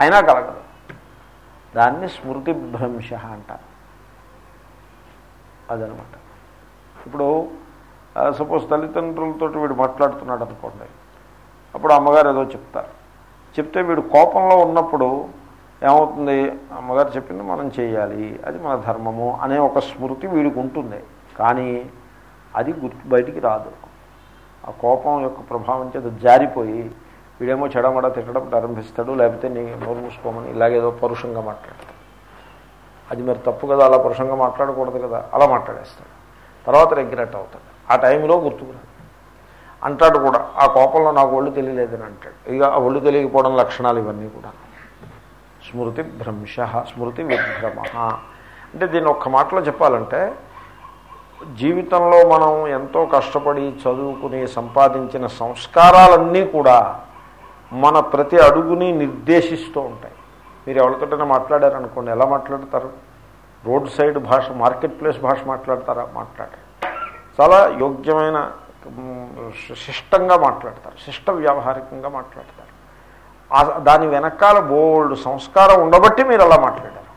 అయినా కలగదు. దాన్ని స్మృతి భ్రంశ అంటారు అదనమాట. ఇప్పుడు సపోజ్ తల్లిదండ్రులతో వీడు మాట్లాడుతున్నాడు అనుకోండి. అప్పుడు అమ్మగారు ఏదో చెప్తారు. చెప్తే వీడు కోపంలో ఉన్నప్పుడు ఏమవుతుంది? అమ్మగారు చెప్పింది మనం చేయాలి. అది మన ధర్మము అనే ఒక స్మృతి వీడికి ఉంటుంది. కానీ అది గుర్తు బయటికి రాదు. ఆ కోపం యొక్క ప్రభావం చేత జారిపోయి వీడేమో చెడమడ తిట్టడం ప్రారంభిస్తాడు లేకపోతే నీ నోరు మూసుకోమని ఇలాగేదో పరుషంగా మాట్లాడతాడు. అది మరి తప్పు కదా అలా పరుషంగా మాట్లాడకూడదు కదా అలా మాట్లాడేస్తాడు. తర్వాత రెగ్రెట్ అవుతాడు. ఆ టైంలో గుర్తుకురాడు అంటాడు కూడా ఆ కోపంలో నాకు ఒళ్ళు తెలియలేదని అంటాడు. ఇక ఆ ఒళ్ళు తెలియకపోవడం లక్షణాలు ఇవన్నీ కూడా. స్మృతి భ్రంశ స్మృతి విభ్రమ. అంటే దీన్ని ఒక్క మాటలో చెప్పాలంటే జీవితంలో మనం ఎంతో కష్టపడి చదువుకుని సంపాదించిన సంస్కారాలన్నీ కూడా మన ప్రతి అడుగుని నిర్దేశిస్తూ ఉంటాయి. మీరు ఎవరితోటైనా మాట్లాడారనుకోండి ఎలా మాట్లాడతారు? రోడ్ సైడ్ భాష మార్కెట్ ప్లేస్ భాష మాట్లాడతారా? మాట్లాడారు. చాలా యోగ్యమైన శిష్టంగా మాట్లాడతారు శిష్ట వ్యావహారికంగా మాట్లాడతారు. దాని వెనకాల బోల్డ్ సంస్కారం ఉండబట్టి మీరు అలా మాట్లాడారు.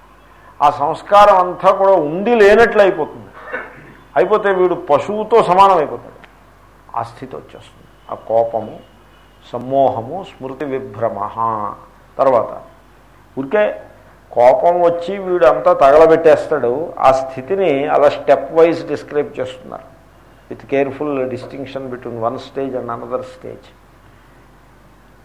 ఆ సంస్కారం అంతా కూడా ఉండి లేనట్లు అయిపోతుంది. అయిపోతే వీడు పశువుతో సమానం అయిపోతాడు ఆ స్థితి వచ్చేస్తుంది. ఆ కోపము సమ్మోహము స్మృతి విభ్రమ తర్వాత ఊరికే కోపం వచ్చి వీడు అంతా తగలబెట్టేస్తాడు. ఆ స్థితిని అలా స్టెప్ వైజ్ డిస్క్రైబ్ చేస్తున్నారు. With careful distinction between one stage and another stage.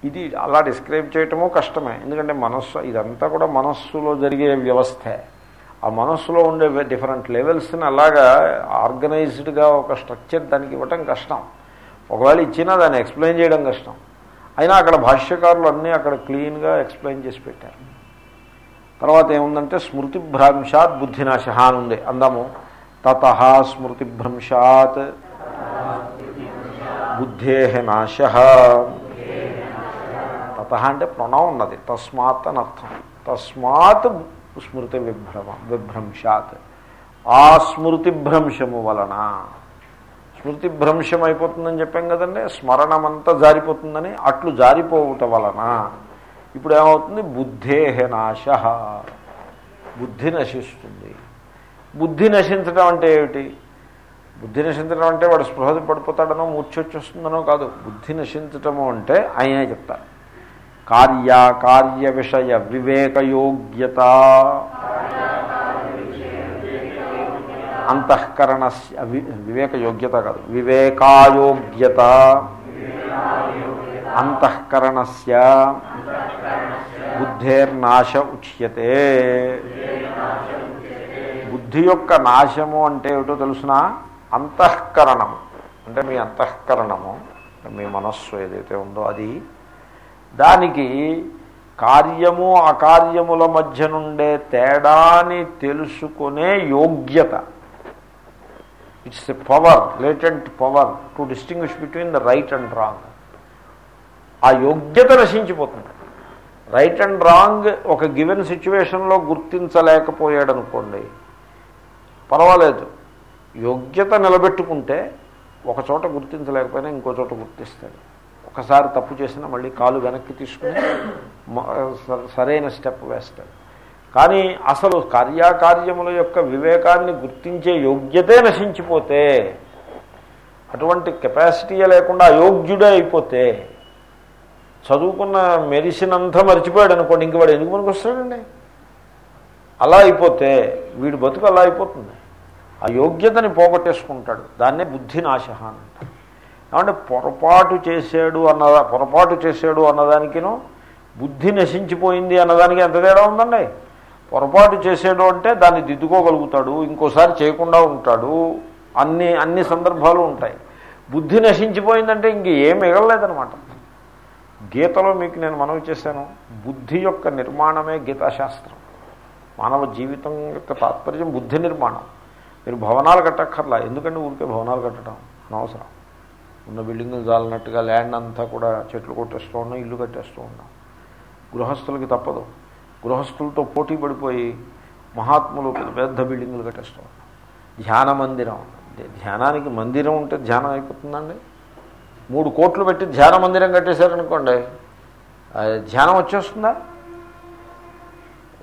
ఇది అలా డిస్క్రైబ్ చేయటము కష్టమే. ఎందుకంటే మనస్సు ఇదంతా కూడా మనస్సులో జరిగే వ్యవస్థే. ఆ మనస్సులో ఉండే డిఫరెంట్ లెవెల్స్ని అలాగా ఆర్గనైజ్డ్గా ఒక స్ట్రక్చర్ దానికి ఇవ్వటం కష్టం. ఒకవేళ ఇచ్చినా దాన్ని ఎక్స్ప్లెయిన్ చేయడం కష్టం. అయినా అక్కడ భాష్యకారులు అన్నీ అక్కడ క్లీన్గా ఎక్స్ప్లెయిన్ చేసి పెట్టారు. తర్వాత ఏముందంటే స్మృతిభ్రంశాత్ బుద్ధినాశ అని ఉంది. అందాము. తత స్మృతిభ్రంశాత్ బుద్ధే నాశ తత అంటే ప్రణం ఉన్నది. తస్మాత్ అని అర్థం. తస్మాత్ స్మృతి విభ్రమ విభ్రంశాత్. ఆ స్మృతి భ్రంశము వలన స్మృతి భ్రంశం అయిపోతుందని చెప్పాం కదండి స్మరణమంతా జారిపోతుందని అట్లు జారిపోవుట వలన ఇప్పుడు ఏమవుతుంది? బుద్ధేహ నాశ బుద్ధి నశిస్తుంది. బుద్ధి నశించడం అంటే ఏమిటి? బుద్ధి నశించడం అంటే వాడు స్పృహ పడిపోతాడనో మూర్చొచ్చేస్తుందనో కాదు. బుద్ధి నశించటము అంటే ఆయనే చెప్తారు. కార్యాకార్య విషయ వివేకయోగ్యత. అంతఃకరణ వివేకయోగ్యత కాదు వివేకాయోగ్యత. అంతఃకరణస్య బుద్ధేర్నాశ ఉచ్యతే. బుద్ధి యొక్క నాశము అంటే ఏమిటో తెలుసిన? అంతఃకరణము. అంటే మీ అంతఃకరణము మీ మనస్సు ఏదైతే ఉందో అది దానికి కార్యము అకార్యముల మధ్య నుండే తేడాని తెలుసుకునే యోగ్యత. It's a power latent power to distinguish between the right and wrong ఆ యోగ్యత నశించిపోతుంది. రైట్ అండ్ రాంగ్ ఒక గివెన్ సిచ్యువేషన్లో గుర్తించలేకపోయాడు అనుకోండి పర్వాలేదు. యోగ్యత నిలబెట్టుకుంటే ఒక చోట గుర్తించలేకపోయినా ఇంకో చోట గుర్తిస్తాడు. ఒకసారి తప్పు చేసినా మళ్ళీ కాలు వెనక్కి తీసుకుని సరైన స్టెప్ వేస్తాడు. కానీ అసలు కార్యాకార్యముల యొక్క వివేకాన్ని గుర్తించే యోగ్యతే నశించిపోతే అటువంటి కెపాసిటీయే లేకుండా అయోగ్యుడే అయిపోతే చదువుకున్న మెడిసిన్ అంతా మర్చిపోయాడు అనుకోండి ఇంక వాడు ఎందుకు మనకు వస్తాడండి? అలా అయిపోతే వీడి బతుకు అలా అయిపోతుంది. ఆ యోగ్యతని పోగొట్టేసుకుంటాడు. దాన్నే బుద్ధి నాశ అంటారు. ఏమంటే పొరపాటు చేశాడు అన్నదా పొరపాటు చేశాడు అన్నదానికిను బుద్ధి నశించిపోయింది అన్నదానికి ఎంత తేడా ఉందండి? పొరపాటు చేసాడు అంటే దాన్ని దిద్దుకోగలుగుతాడు ఇంకోసారి చేయకుండా ఉంటాడు. అన్ని అన్ని సందర్భాలు ఉంటాయి. బుద్ధి నశించిపోయిందంటే ఇంక ఏం మిగలలేదనమాట గీతలో మీకు నేను మనవి చేశాను బుద్ధి యొక్క నిర్మాణమే గీతాశాస్త్రం. మానవ జీవితం యొక్క తాత్పర్యం బుద్ధి నిర్మాణం. మీరు భవనాలు కట్టక్కర్లా ఎందుకంటే ఊరికే భవనాలు కట్టడం అనవసరం? ఉన్న బిల్డింగులు జాలినట్టుగా ల్యాండ్ అంతా కూడా చెట్లు కొట్టేస్తూ ఉన్నాం ఇల్లు కట్టేస్తూ ఉన్నాం. గృహస్థులకి తప్పదు. గృహస్థులతో పోటీ పడిపోయి మహాత్ములు పెద్ద పెద్ద బిల్డింగులు కట్టేస్తూ ఉన్నాం. ధ్యాన మందిరం. ధ్యానానికి మందిరం ఉంటే ధ్యానం అయిపోతుందండి. మూడు కోట్లు పెట్టి ధ్యాన మందిరం కట్టేశారనుకోండి ధ్యానం వచ్చేస్తుందా?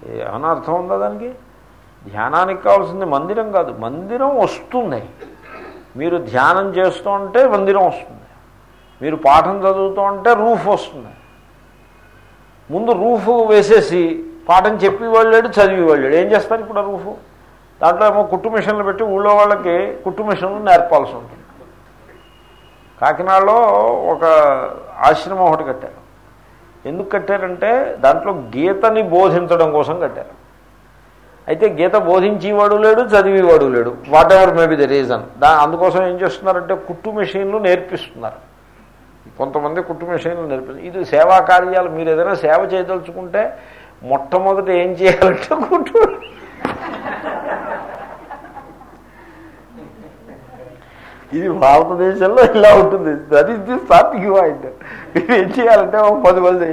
ఏమైనా అర్థం ఉందా దానికి? ధ్యానానికి కావాల్సింది మందిరం కాదు. మందిరం వస్తుంది. మీరు ధ్యానం చేస్తూ ఉంటే మందిరం వస్తుంది. మీరు పాఠం చదువుతూ ఉంటే రూఫ్ వస్తుంది. ముందు రూఫ్ వేసేసి పాఠం చెప్పి వాళ్ళాడు చదివి వాళ్ళాడు ఏం చేస్తారు ఇప్పుడు ఆ రూఫ్? దాంట్లో ఏమో కుట్టు మిషన్లు పెట్టి ఊళ్ళో వాళ్ళకి కుట్టు మిషన్లు నేర్పాల్సి ఉంటుంది. కాకినాడలో ఒక ఆశ్రమం ఒకటి కట్టారు. ఎందుకు కట్టారంటే దాంట్లో గీతని బోధించడం కోసం కట్టారు. అయితే గీత బోధించేవాడు లేడు చదివేవాడు లేడు. Whatever may be the reason దా అందుకోసం ఏం చేస్తున్నారంటే కుట్టు మెషిన్లు నేర్పిస్తున్నారు. కొంతమంది కుట్టు మెషిన్లు నేర్పిస్తారు ఇది సేవా కార్యాలు. మీరు ఏదైనా సేవ చేయదలుచుకుంటే మొట్టమొదట ఏం చేయాలంటే కుట్టు. ఇది భారతదేశంలో ఇలా ఉంటుంది. That is the starting point ఏం చేయాలంటే ఒక పది మంది